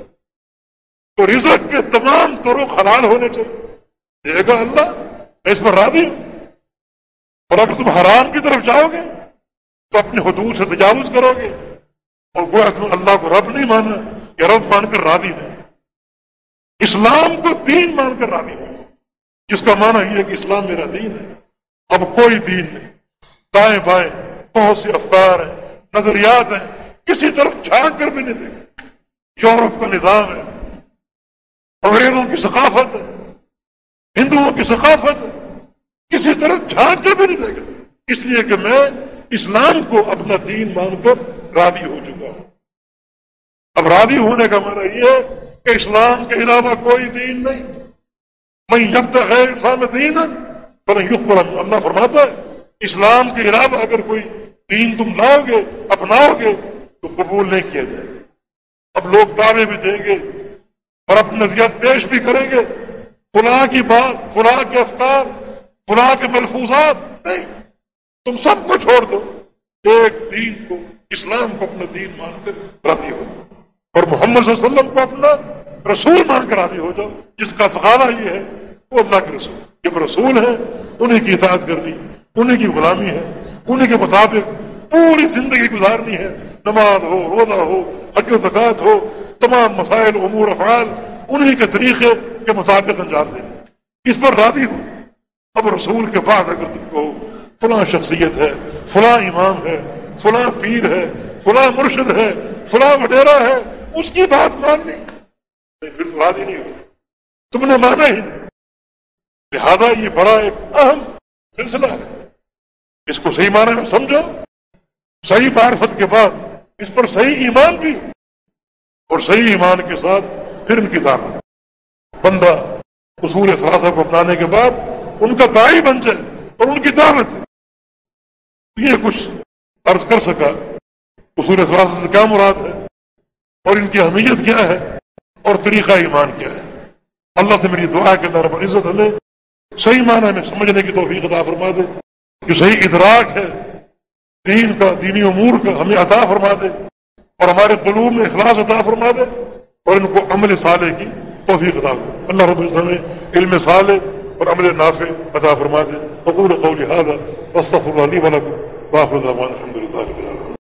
تو رزق کے تمام طرق حلال ہونے چاہیے۔ دے گا اللہ، میں اس پر راضی ہوں۔ اور اگر تم حرام کی طرف جاؤ گے تو اپنے حدود سے تجاوز کرو گے اور وہ تم اللہ کو رب نہیں مانا یا رب مان کر راضی نہیں۔ اسلام کو دین مان کر راضی ہو جس کا معنی یہ ہے کہ اسلام میرا دین ہے۔ اب کوئی دین نہیں۔ دائیں بائیں، بہت سے افکار ہیں، نظریات ہیں۔ کسی طرف جھانک کر بھی نہیں دیکھے یورپ کا نظام ہے، انگریزوں کی ثقافت ہے، ہندوؤں کی ثقافت ہے۔ کسی طرح جھانک کر بھی نہیں دیکھا۔ اس لیے کہ میں اسلام کو اپنا دین مان کر راضی ہو چکا ہوں۔ اب راضی ہونے کا معنی یہ ہے کہ اسلام کے علاوہ کوئی دین نہیں۔ میں جب تک ہے اسلام دین پر پر اللہ فرماتا ہے، اسلام کے علاوہ اگر کوئی دین تم لاؤ گے، اپناؤ گے، تو قبول نہیں کیا جائے گا۔ اب لوگ دعوے بھی دیں گے اور اپنے نظریات پیش بھی کریں گے۔ فلاں کی بات، فلاں کے افکار فلاں کے ملفوظات نہیں، تم سب کو چھوڑ دو۔ ایک دین کو، اسلام کو اپنا دین مان کر راضی ہو اور محمد صلی اللہ علیہ وسلم کو اپنا رسول مان کر راضی ہو جاؤ۔ جس کا تقاضا یہ ہے، وہ اللہ کے رسول۔ جب رسول ہے انہیں کی اطاعت کرنی، انہیں کی غلامی ہے، انہیں کے مطابق پوری زندگی گزارنی ہے۔ نماز ہو، روزہ ہو، حج و زکات ہو، تمام مسائل، امور، افعال، انہیں کے طریقے کے مطابق انجام دیں۔ اس پر راضی ہو۔ اب رسول کے بعد اگر تم کو فلاں شخصیت ہے، فلاں امام ہے، فلاں پیر ہے، فلاں مرشد ہے، فلاں وڈیرا ہے، اس کی بات ماننی پھر تو راضی نہیں ہو تم نے مانا ہی لہذا یہ بڑا ایک اہم سلسلہ ہے۔ اس کو صحیح مانا سمجھو۔ صحیح معرفت کے بعد اس پر صحیح ایمان بھی اور صحیح ایمان کے ساتھ پھر ان کی دعوت بندہ اصول ثلاثہ کو اپنانے کے بعد ان کا دائی بن جائے اور ان کی دعوت یہ کچھ عرض کر سکا۔ اصول ثلاثہ سے کیا مراد ہے؟ اور ان کی اہمیت کیا ہے؟ اور طریقہ ایمان کیا ہے؟ اللہ سے میری دعا کے در پر عزت ہمیں صحیح معنی میں سمجھنے کی توفیق عطا فرما دے، کہ صحیح ادراک ہے۔ دین کا، دینی امور کا ہمیں عطا فرما دے اور ہمارے قلوب میں اخلاص عطا فرما دے اور ان کو عمل صالح کی توفیق عطا اللہ رب العزت علم صالح اور عمل نافع عطا فرما دے حقول قولی هذا، واستغفر الله لي ولكم واخر دعوانا الحمد لله